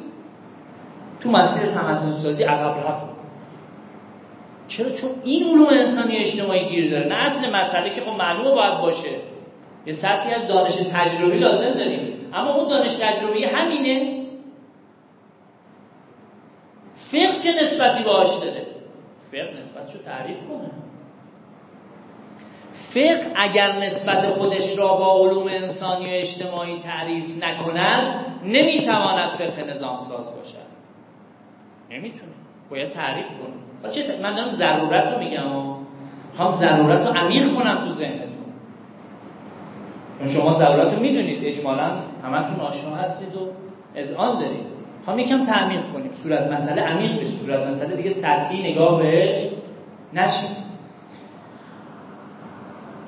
تو مسیر تمدن سازی عقب رفت. چرا؟ چون این علوم انسانی اجتماعی گیر داره نه اصل مسئله که خب معلومه باید باشه. یه سطحی از دانش تجربی لازم داریم. اما اون دانش تجربی همینه. فقه چه نسبتی باش داره؟ فقه نسبتشو تعریف کنه. فقه اگر نسبت خودش را با علوم انسانی و اجتماعی تعریف نکند نمی‌تواند فقه نظام ساز باشد. نمی‌تونه. باید تعریف کنه. چه من دارم ضرورت رو میگم. می‌خوام ضرورت رو عمیق کنم تو ذهنتون. چون شما ضرورت رو می‌دونید. اجمالا همتون آشنا هستید و آن دارید. می‌خوام یکم تعمیق کنیم. صورت مسئله عمیق بشه صورت مسئله دیگه سطحی نگاه بهش نشید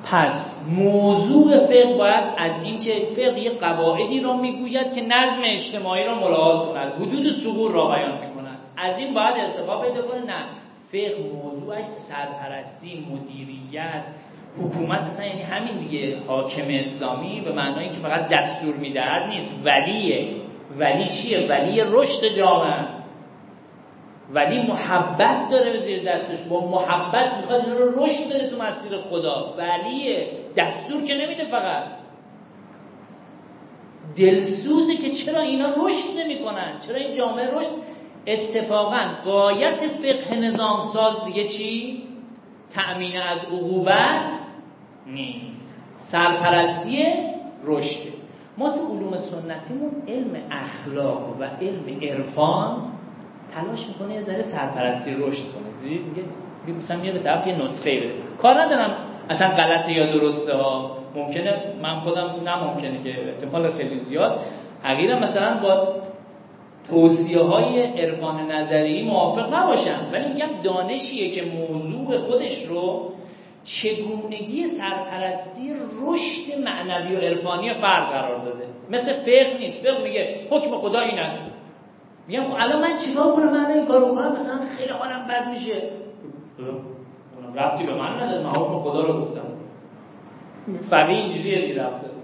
پس موضوع فقه باید از اینکه فقه یه قواعدی رو می‌گوید که نظم اجتماعی رو ملاحظ کند. حدود سقور را بیان می‌کند. از این باید ارتقا پیدا کنه. نه. فقه موضوعش سرپرستی مدیریت حکومت اصلا یعنی همین دیگه حاکم اسلامی به معنای که فقط دستور می‌دهد نیست. ولیه. ولی چیه؟ ولی رشد جامعه است. ولی محبت داره به زیر دستش. با محبت می‌خواد این رو رشد بده تو مسیر خدا. ولیه. دستور که نمیده فقط. دلسوزه که چرا اینا رشد نمی‌کنن؟ چرا این جامعه رشد اتفاقا قایت فقه نظام ساز دیگه چی؟ تأمین از عقوبت نیست. سرپرستی رشد. ما تو علوم سنتیمون علم اخلاق و علم عرفان تلاش می‌کنه یه ذره سرپرستی رشد کنه. میگه مثلا میگه به طرف یه نسخه بده. کار ندارم. اصلا غلطه یا درسته ها. ممکنه من خودم نه ممکنه که احتمال خیلی زیاد. حقیقا مثلا با توصیه های عرفان نظری موافق نباشم ولی میگم دانشیه که موضوع خودش رو چگونگی سرپرستی رشد معنوی و عرفانی فرق قرار داده. مثل فقه نیست. فقه میگه حکم خدا این است. میگم خب الان من چیکار کنم؟ من این کارو بکنم؟ مثلا خیلی حالم بد میشه. رفتی به من نداره. من حکم خدا رو گفتم. فقیه اینجوریه دیگه رفته.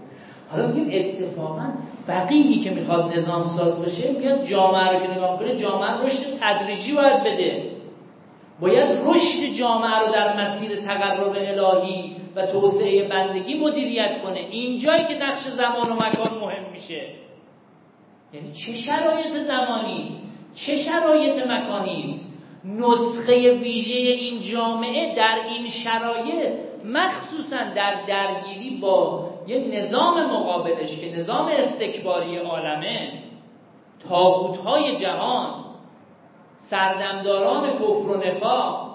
حالا میگیم اتفاقا فقیهی که می‌خواد نظام ساز بشه میاد جامعه رو که نگاه کنه جامعه رشد تدریجی باید بده. باید رشد جامعه رو در مسیر تقرب الهی و توسعه بندگی مدیریت کنه. اینجایی که نقش زمان و مکان مهم میشه. یعنی چه شرایط زمانی است؟ چه شرایط مکانی است؟ نسخه ویژه این جامعه در این شرایط مخصوصا در درگیری با یه نظام مقابلش که نظام استکباری عالمه های جهان سردمداران کفر و نفاق.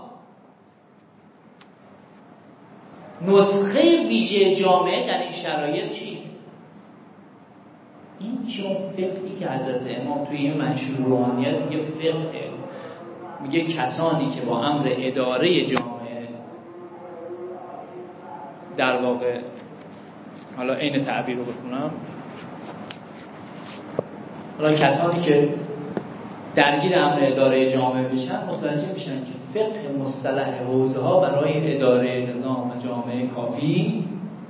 نسخه ویژه جامعه در این شرایط چیست؟ این چون فقهی که حضرت امام توی این منشور روحانیت میگه فقه میگه کسانی که با امر اداره جامعه در واقع حالا عین تعبیر رو بخونم. حالا کسانی که درگیر امر اداره جامعه بشن متوجه میشن که فقه مصطلح حوزه ها برای اداره نظام جامعه کافی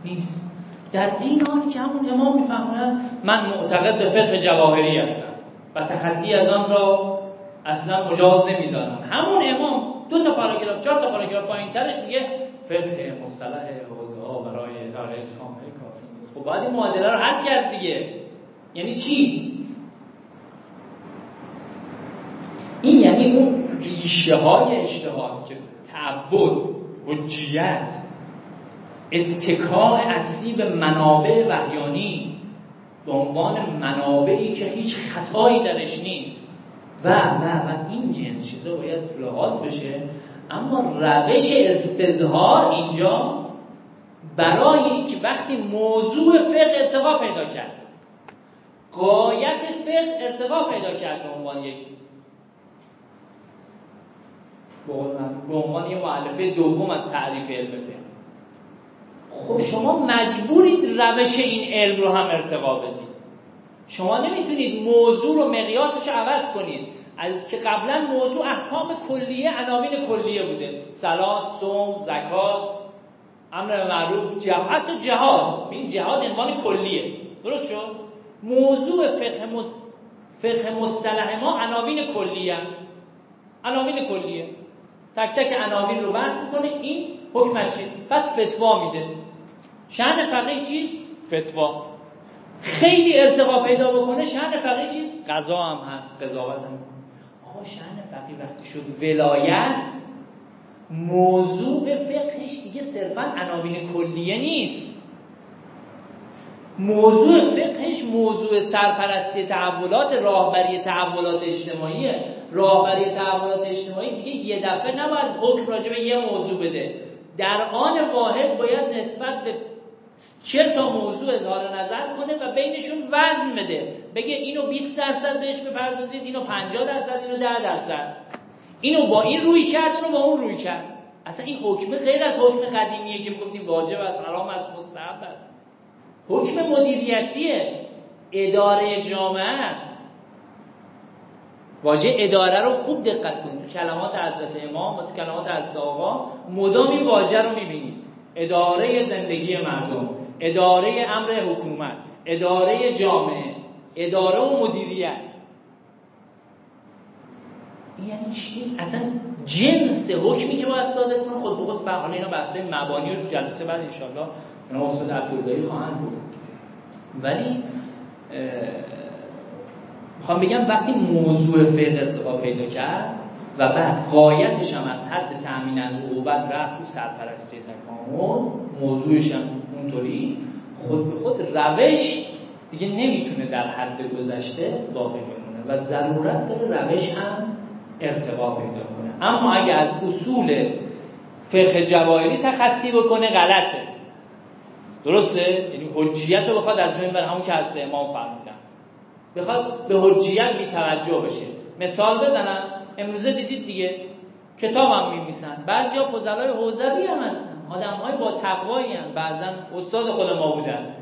نیست. در این حالی که همون امام می‌فهمند من معتقد به فقه جواهری هستم و تخطی از آن را اصلا مجاز نمی‌دانم. همون امام دو تا پاراگراف چهار تا پاراگراف پایین ترش میگه فقه مصطلح حوزه برای اداره جامعه کافی نیست. خب باید این معادله رو حل کرد دیگه. یعنی چی؟ این یعنی اون ریشه های اجتهاد که تعبد حجیت اتکاع اصلی به منابع وحیانی به عنوان منابعی که هیچ خطایی درش نیست. و و و این جنس چیزا باید لحاظ بشه. اما روش استظهار اینجا برای که وقتی موضوع فقه ارتقا پیدا کرد قایت فقه ارتقا پیدا کرد به عنوان یک به عنوان یه معلفه دوم از تعریف علم فقه. خب شما مجبورید روش این علم رو هم ارتقا بدید. شما نمی‌تونید موضوع رو مقیاسش عوض کنید. که قبلا موضوع احکام کلیه عناوین کلیه بوده. سلات، صوم، زکات امر معروف جهاد حتی جهاد. این جهاد عنوان کلیه. درست شد؟ موضوع فقه فقه مصطلح ما عناوین کلیه. عناوین کلیه. تک تک عناوین رو بحث می‌کنه. این حکم چیز بعد فتوا میده. شأن فقیه چیز؟ فتوا. خیلی ارتقا پیدا بکنه شأن فقیه چیز؟ قضا هم هست قضاوت هم. آقا شأن فقیه وقتی شد ولایت موضوع فقهش دیگه صرفا عناوین کلیه نیست. موضوع فقهش موضوع سرپرستی تحولات راهبری تحولات اجتماعی راهبری تحولات اجتماعی دیگه یه دفعه نباید حکم راجع به یه موضوع بده. در آن واحد باید نسبت به چه تا موضوع اظهار نظر کنه و بینشون وزن بده. بگه اینو 20 درصد بهش بپردازید اینو 50 درصد اینو 10 درصد. اینو با این روی کرد اینو با اون روی کرد. اصلا این حکم غیر از حکم قدیمیه که می‌گفتیم واجب است حرام است مستحب است. حکم مدیریتیه. اداره جامعه است. واژه اداره رو خوب دقت کنید. تو کلمات حضرت امام و تو کلمات حضرت آقا مدام این واژه رو می‌بینید. اداره زندگی مردم اداره امر حکومت اداره جامعه اداره و مدیریت. یعنی چی؟ اصلا جنس حکمی که باید صادر کنه خود به خود فعال اینا بحثای مبانی رو جلسه بعد انشالله اینا استاد عبداللهی خواهند بود ولی می‌خوام بگم وقتی موضوع فعل ارتقا پیدا کرد و بعد قایتش هم از حد تأمین از عقوبت رفت و سرپرستی تکامل موضوعش هم اونطوری خود به خود روش دیگه نمی‌تونه در حد گذشته باقی بمونه و ضرورت داره روش هم ارتقا پیدا کنه. اما اگه از اصول فقه جواهری تخطی بکنه غلطه. درسته؟ یعنی حجیت رو بخواد از بین بر همون که از امام فرمودن. بخواد به حجیت بی توجه بشه. مثال بزنم. امروزه دیدید دیگه. کتاب هم میمیسن بعضی ها فضلای حوزوی هم هستن. آدم های با تقوایی هم بعضا استاد خود ما بودن.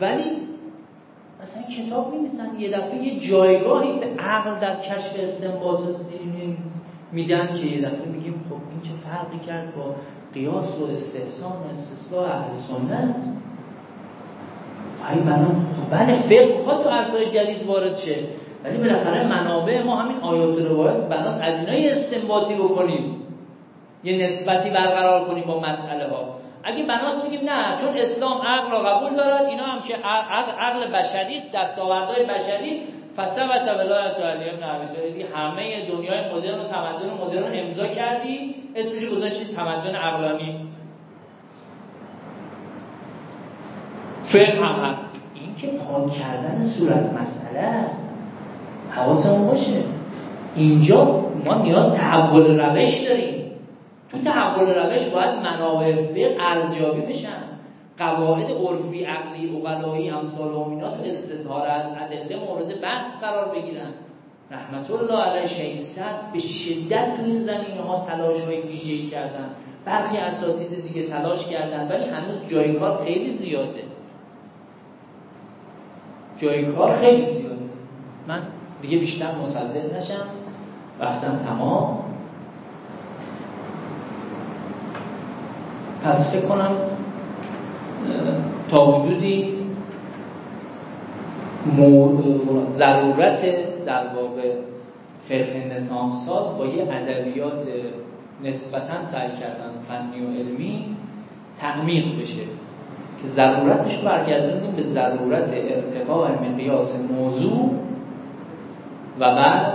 ولی مثلا کتاب میمیسن یه دفعه یه جایگاهی به عقل در کشف استنباطات دینی میدن که یه دفعه میگیم خب این چه فرقی کرد با قیاس و استحسان و استثناء اهل سنت؟ ای بنا خب بله فقه می‌خواد تو عرصه‌های جدید وارد شه. ولی بالاخره منابع ما همین آیات و روایت بناس از اینای استنباطی بکنیم. یه نسبتی برقرار کنیم با مسئله ها اگه بناس میگیم نه چون اسلام عقل را قبول دارد اینا هم که عقل بشری است دستاوردهای بشری فثبت ولایت علی ابن ابی همه دنیای مدرن و تمدن مدرن امضا کردی اسمش گذاشتید تمدن عقلانی. فقه هم هست. این که پاک کردن صورت مسئله است. حواسمون باشه. اینجا ما نیاز تحول روش داریم. تو تحول روش باید منابع فقه ارزیابی بشن. قواعد عرفی عقلی اقلایی امثال و امینات و استظهار از ادله مورد بحث قرار بگیرن. رحمت الله علیه شیصد به شدت تو این زمینه ها تلاش های ویژه‌ای کردن. برخی اساتید دیگه تلاش کردن ولی هنوز جای کار خیلی زیاده. جای کار خیلی زیاده. من دیگه بیشتر مسدد نشم. وقتم تمام. پس فکر کنم تا حدودی ضرورت در واقع فقه نظام ساز با یه ادبیات نسبتا سعی کردن فنی و علمی تعمیق بشه که ضرورتش رو برگردونیم به ضرورت ارتقاء مقیاس موضوع و بعد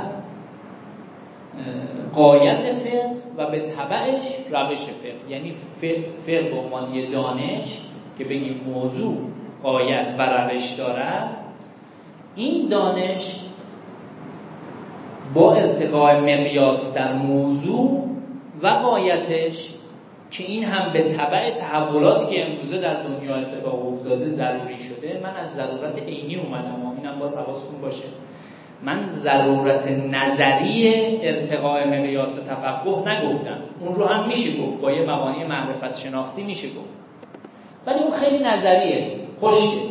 قایت فقه و به طبعش روش فقه. یعنی فقه به عنوان یه دانش که بگیم موضوع قایت و روش دارد این دانش با ارتقاء مقیاس در موضوع و قایتش که این هم به طبع تحولاتی که امروزه در دنیا اتفاق افتاده ضروری شده من از ضرورت عینی اومدم و اینم باز حواستون باشه. من ضرورت نظری ارتقاء مقیاس تفقه نگفتم. اون رو هم میشه گفت. با یه مبانی معرفت شناختی میشه گفت. ولی اون خیلی نظریه. خوشگه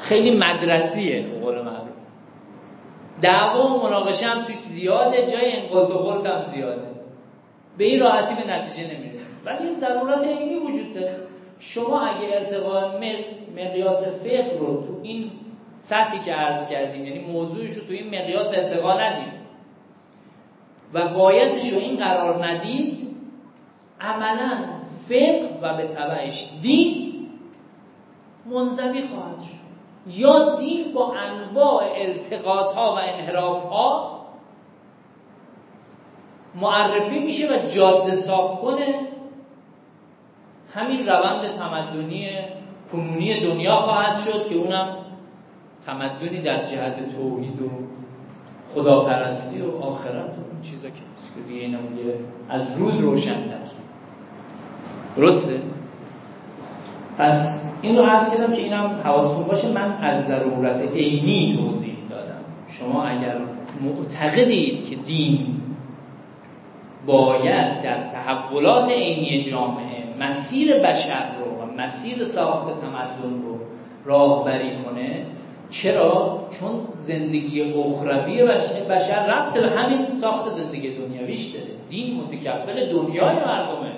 خیلی مدرسیه قول معروف. دعوا و مناقشه هم توش زیاده جای انقلت و هم زیاده. به این راحتی به نتیجه نمی‌رسه ولی ضرورت اینی وجود داره. شما اگه ارتقاء مقیاس فقه رو تو این سطحی که عرض کردیم یعنی موضوعش رو تو این مقیاس ارتقا ندید و قایتش رو این قرار ندید عملا فقه و به تبعش دین منظوی خواهد شد. یا دین با انواع التقاط ها و انحراف ها معرفی میشه و جاده صاف کنه. همین روند تمدنی کنونی دنیا خواهد شد که اونم تمدنی در جهت توحید و خداپرستی و آخرت و این چیزا که دیگه نمیگه از روز روشنتر درسته؟ پس این رو عرض کردم که اینم حواستون باشه من از ضرورت عینی توضیح دادم. شما اگر معتقدید که دین باید در تحولات عینی جامعه مسیر بشر رو و مسیر ساخت تمدن رو راهبری کنه چرا؟ چون زندگی اخروی بشر ربط به همین ساخت زندگی دنیاویش داره دین متکفل دنیای مردمه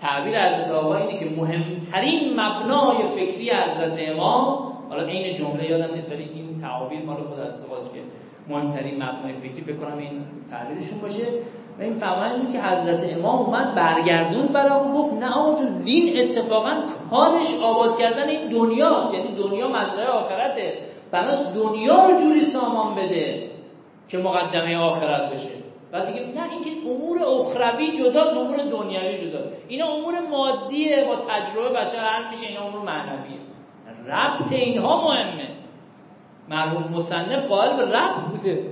تعبیر حضرت آقا اینه که مهمترین مبنای فکری حضرت امام حالا این جمله یادم نیست ولی این تعابیر مال خود از که مهمترین مبنای فکری فکر کنم این تعبیرشون باشه و این فهمانی که حضرت امام اومد برگردون برای گفت نه آقا چون دین اتفاقا کارش آباد کردن این دنیاست یعنی دنیا مزرعه آخرته. بناس دنیا رو جوری سامان بده که مقدمه آخرت بشه. بعد دیگه نه اینکه امور اخروی جدا از امور دنیوی جدا اینا امور مادیه با تجربه بشر حل میشه اینا امور معنویه. ربط اینها مهمه. مرحوم مصنف قائل به ربط بوده.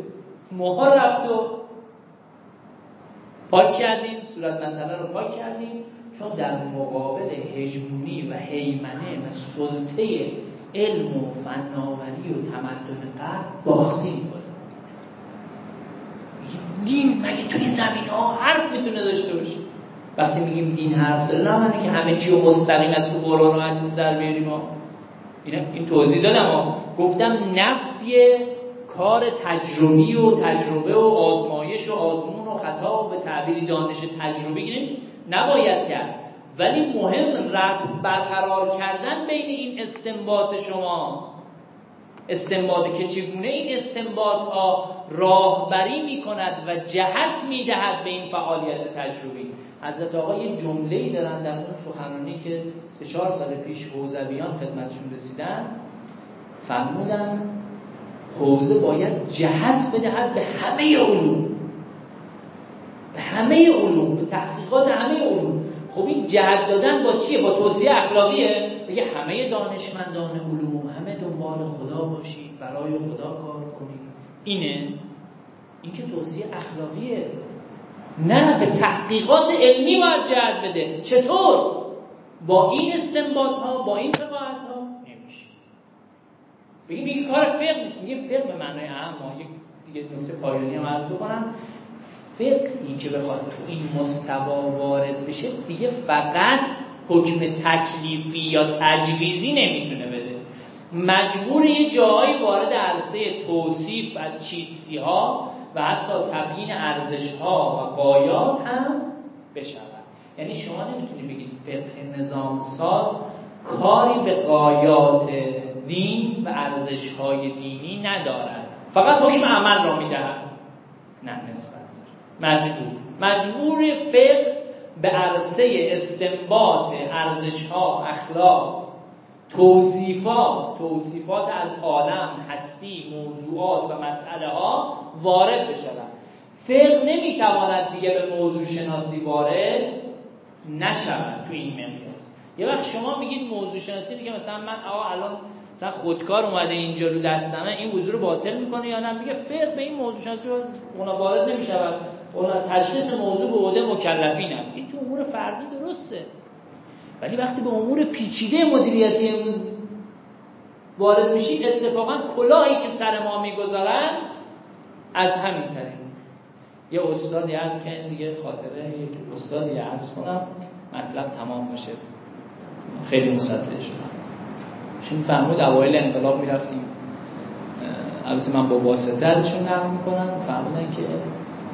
ماها ربط و پاک کردیم صورت مسئله رو پاک کردیم چون در مقابل هژمونی و حیمنه و سلطه علم و فناوری و تمدن غرب باختیم دین مگه توی زمین ها حرف می‌تونه داشته باشه؟ وقتی میگیم دین حرف داره نه که همه چی رو مستقیم از تو قرآن و حدیث در بیاریم ها. این توضیح دادم ها. گفتم نفی کار تجربی و تجربه و آزمایش و آزمون و خطا و به تعبیری دانش تجربی نباید کرد. ولی مهم ربط برقرار کردن بین این استنباط شما. استنباط که چگونه این استنباط ها راهبری می کند و جهت می دهد به این فعالیت تجربی. حضرت آقا جمله ای دارن در اون سخنرانی که سه چهار سال پیش حوزویان خدمتشون رسیدن. فرمودن حوزه باید جهت بدهد به همه علوم. به همه علوم به تحقیقات همه علوم. خب این جهت دادن با چیه؟ با توصیه اخلاقیه. بگه همه دانشمندان علوم همه دنبال خدا باشید برای خدا کار کنید اینه. این که توصیه اخلاقیه. نه به تحقیقات علمی باید جهت بده. چطور؟ با این استنباط ها با این نمیشه بگیم میگه کار فقه نیست. میگه فقه به معنای اما یک دیگه نکته پایانی هم عرض بکنم. فقهی که بخواد تو این مستوا وارد بشه دیگه فقط حکم تکلیفی یا تجویزی نمی‌تونه بده. مجبور یه جایی وارد عرصه توصیف از چیزی ها و حتی تبیین ارزش ها و قایات هم بشود. یعنی شما نمی‌تونید بگید فقه نظام ساز کاری به قایات دین و ارزش های دینی ندارد فقط حکم عمل را می‌دهد نه نسبت. مجبور. مجبور فقه به عرصه استنباط ارزش ها اخلاق توصیفات. توصیفات از عالم هستی موضوعات و مسئله ها وارد بشود فقه نمی‌تواند دیگه به موضوع شناسی وارد نشود تو این مقیاس یه وقت شما میگید موضوع شناسی میگه مثلا من آقا الان مثلا خودکار اومده اینجا رو دستمه این وضوع رو باطل می‌کنه یا نه؟ میگه فقه به این موضوع شناسی اونا وارد نمی‌شود. اونا تشخیص موضوع به عهده مکلفین است این تو امور فردی درسته. ولی وقتی به امور پیچیده مدیریتی امروز وارد میشی اتفاقا کلاهی که سر ما می‌گذارن از همین طریق یه استادی عرض کنید دیگه خاطره یک استادی عرض کنم. مطلب تمام بشه خیلی مسطح شدم. چون فرمود اوایل انقلاب می‌رفتیم. البته من با واسطه ازشون نقل می‌کنم. فرمودن که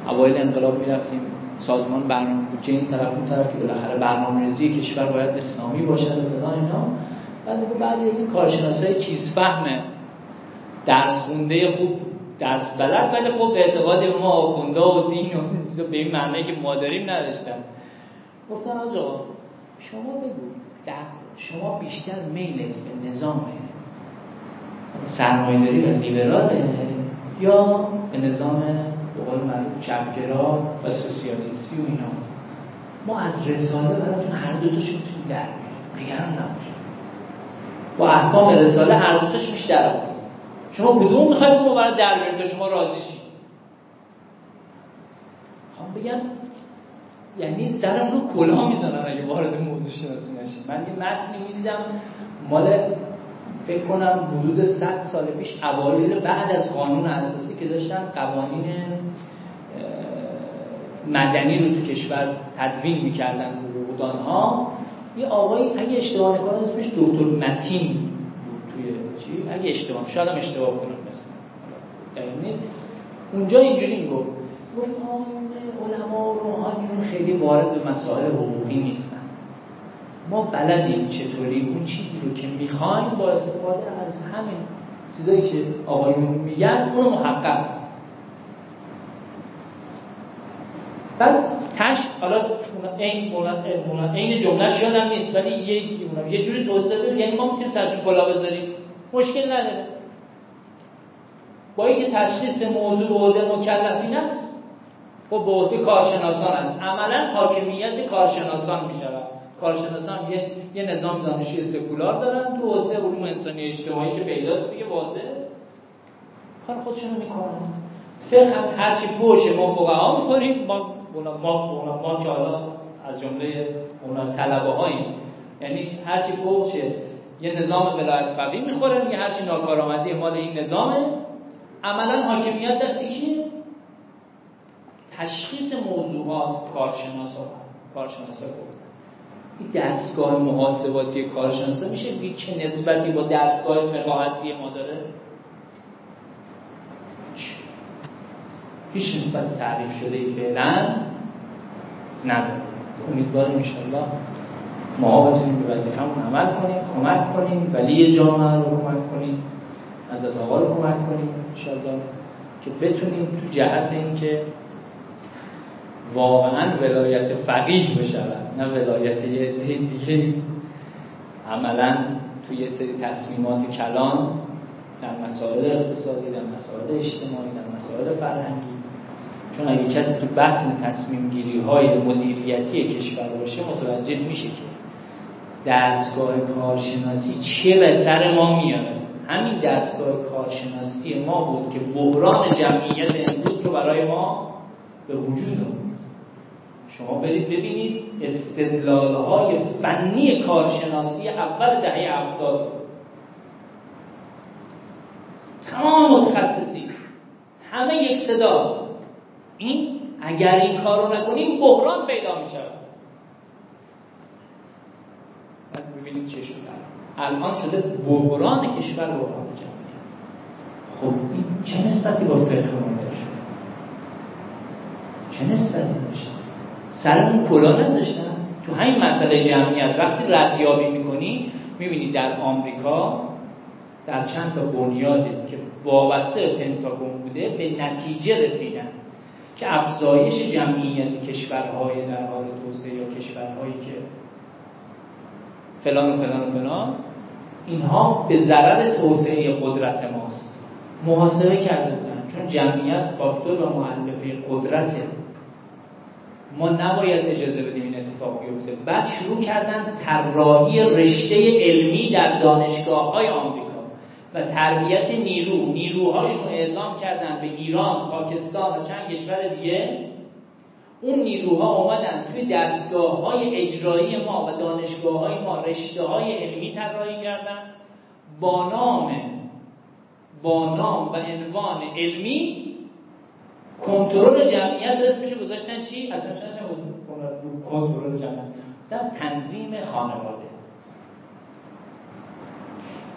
اوایل انقلاب می‌رفتیم. سازمان برنامه بودجه این طرف اون طرف بالاخره برنامه ریزی کشور باید اسلامی باشه فلان اینا. بعد بعضی از این کارشناسای چیز فهمه درس خونده خوب درس بلد ولی خب اعتقاد ما آخونده و دین و به این معنی که ما داریم نداشتن. گفتن آقا شما بگو در شما بیشتر میلت به نظام سرمایه‌داری و لیبراله یا به نظام به قول معروف چپگرا و سوسیالیستی و اینا. ما از رساله براتون هر دو تو در نگران نباشید با احکام رساله هر دو تاش میشه در شما کدوم می‌خواید ما برای در بیاریم تا شما راضی شید. خواهم بگم یعنی سرم رو کلا می‌زنن اگه وارد موضوع شناسی نشید من یه متنی می‌دیدم مال فکر کنم حدود 100 سال پیش اوایل بعد از قانون اساسی که داشتن قوانین مدنی رو تو کشور تدوین می‌کردن حقوقدان ها یه آقایی اگه اشتباه نکنم اسمش دکتر متین بود توی چی؟ اگه اشتباه شاید هم اشتباه کنم مثلا. نیست. اونجا اینجوری می‌گفت. گفت علما و روحانیون خیلی وارد به مسائل حقوقی نیستن ما بلدیم چطوری اون چیزی رو که می‌خوایم با استفاده از همین چیزایی که آقایون میگن اون محقق. بعد تش حالا این این جمله یادم نیست ولی یه یه جوری توضیح داده یعنی ما می‌تونیم سرشون کلا بذاریم. مشکل نداره. با اینکه تشخیص موضوع به عهده مکلفین است خب به عهده کارشناسان است. عملا حاکمیت کارشناسان می شود کارشناسان یه, یه نظام دانشی سکولار دارن تو حوزه علوم انسانی اجتماعی که پیداست دیگه واضح کار خودشونو می‌کنن. فقه هم هرچی پوشه ما فقها می‌خوریم ما ما ما, ما که حالا از جمله اونا طلبه هاییم یعنی هرچی پوشه یه نظام ولایت فقیه می‌خورن یه هرچی ناکارآمدی مال این نظامه. عملا حاکمیت دستی کیه؟ تشخیص موضوعات کارشناسا کارشناسا گفتن این دستگاه محاسباتی کارشناسا میشه؟ بگید چه نسبتی با دستگاه فقاهتی ما داره؟ هیچ نسبت تعریف شده ای فعلا نداره. امیدوارم انشالله ما بتونیم به وظیفه‌مون عمل کنیم کمک کنیم ولی جامعه رو کمک کنیم از آقا رو کمک کنیم انشاءالله که بتونیم تو جهت اینکه واقعا ولایت فقیه بشود نه ولایت دیگه. عملا توی یه سری تصمیمات کلان در مسائل اقتصادی در مسائل اجتماعی در مسائل فرهنگی. چون اگه کسی تو بطن تصمیم گیری های مدیریتی کشور باشه متوجه میشه که دستگاه کارشناسی چه به سر ما میاره. همین دستگاه کارشناسی ما بود که بحران جمعیت امروز رو برای ما به وجود آورد. شما برید ببینید استدلال های فنی کارشناسی اول دهه هفتاد. تمام متخصصی همه یک صدا. این اگر این کارو نکنیم بحران پیدا می شود ببینیم چه شده. الان شده بحران کشور بحران جمعیت. خب این چه نسبتی با فقه شده؟ چه نسبتی داشته سرمون کلا نذاشتن تو همین مسئله جمعیت وقتی ردیابی می‌کنی می‌بینی در آمریکا در چند تا بنیادی که وابسته پنتاگون بوده به نتیجه رسیدن که افزایش جمعیت کشورهای در حال توسعه یا کشورهایی که فلان و فلان و فلان اینها به ضرر توسعه قدرت ماست. محاسبه کرده بودن. چون جمعیت فاکتور و معلفه قدرته. ما نباید اجازه بدیم این اتفاق بیفته. بعد شروع کردن طراحی رشته علمی در دانشگاه های آمریکا و تربیت نیرو. نیروهاشون اعزام کردن به ایران پاکستان و چند کشور دیگه. اون نیروها اومدن توی دستگاه های اجرایی ما و دانشگاه های ما رشته های علمی طراحی کردن. با نام با نام و عنوان علمی کنترل جمعیت اسمش گذاشتن چی؟ اصلا کنترل جمعیت. تنظیم خانواده.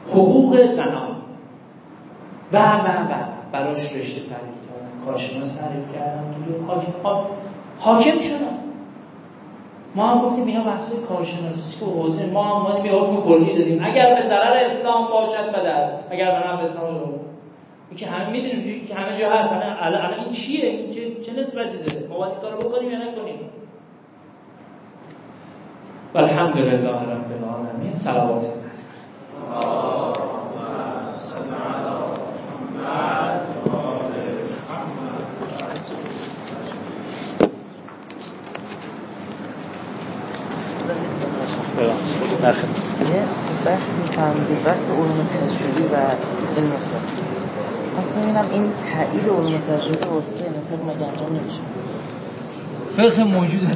حقوق زنان. و و و. براش رشته تعریف کردن کارشناس تعریف کردن حاکم, حاکم شدن. ما هم گفتیم اینا بحث کارشناسی تو حوزه. ما هم اومدیم یه حکم کلی دادیم. اگر به ضرر اسلام باشد بده است. اگر به نفع اسلام که همه می‌دونیم که همه جا هست الان این چیه این چه, چه نسبتی داره ما باید کارو بکنیم یا نکنیم والحمدلله رب العالمین صلوات بحثی فهمیدید بحث علوم تجربی و علم این تایید علوم تجربه واسطه نفق مگه انجام نمیشه. فقه موجود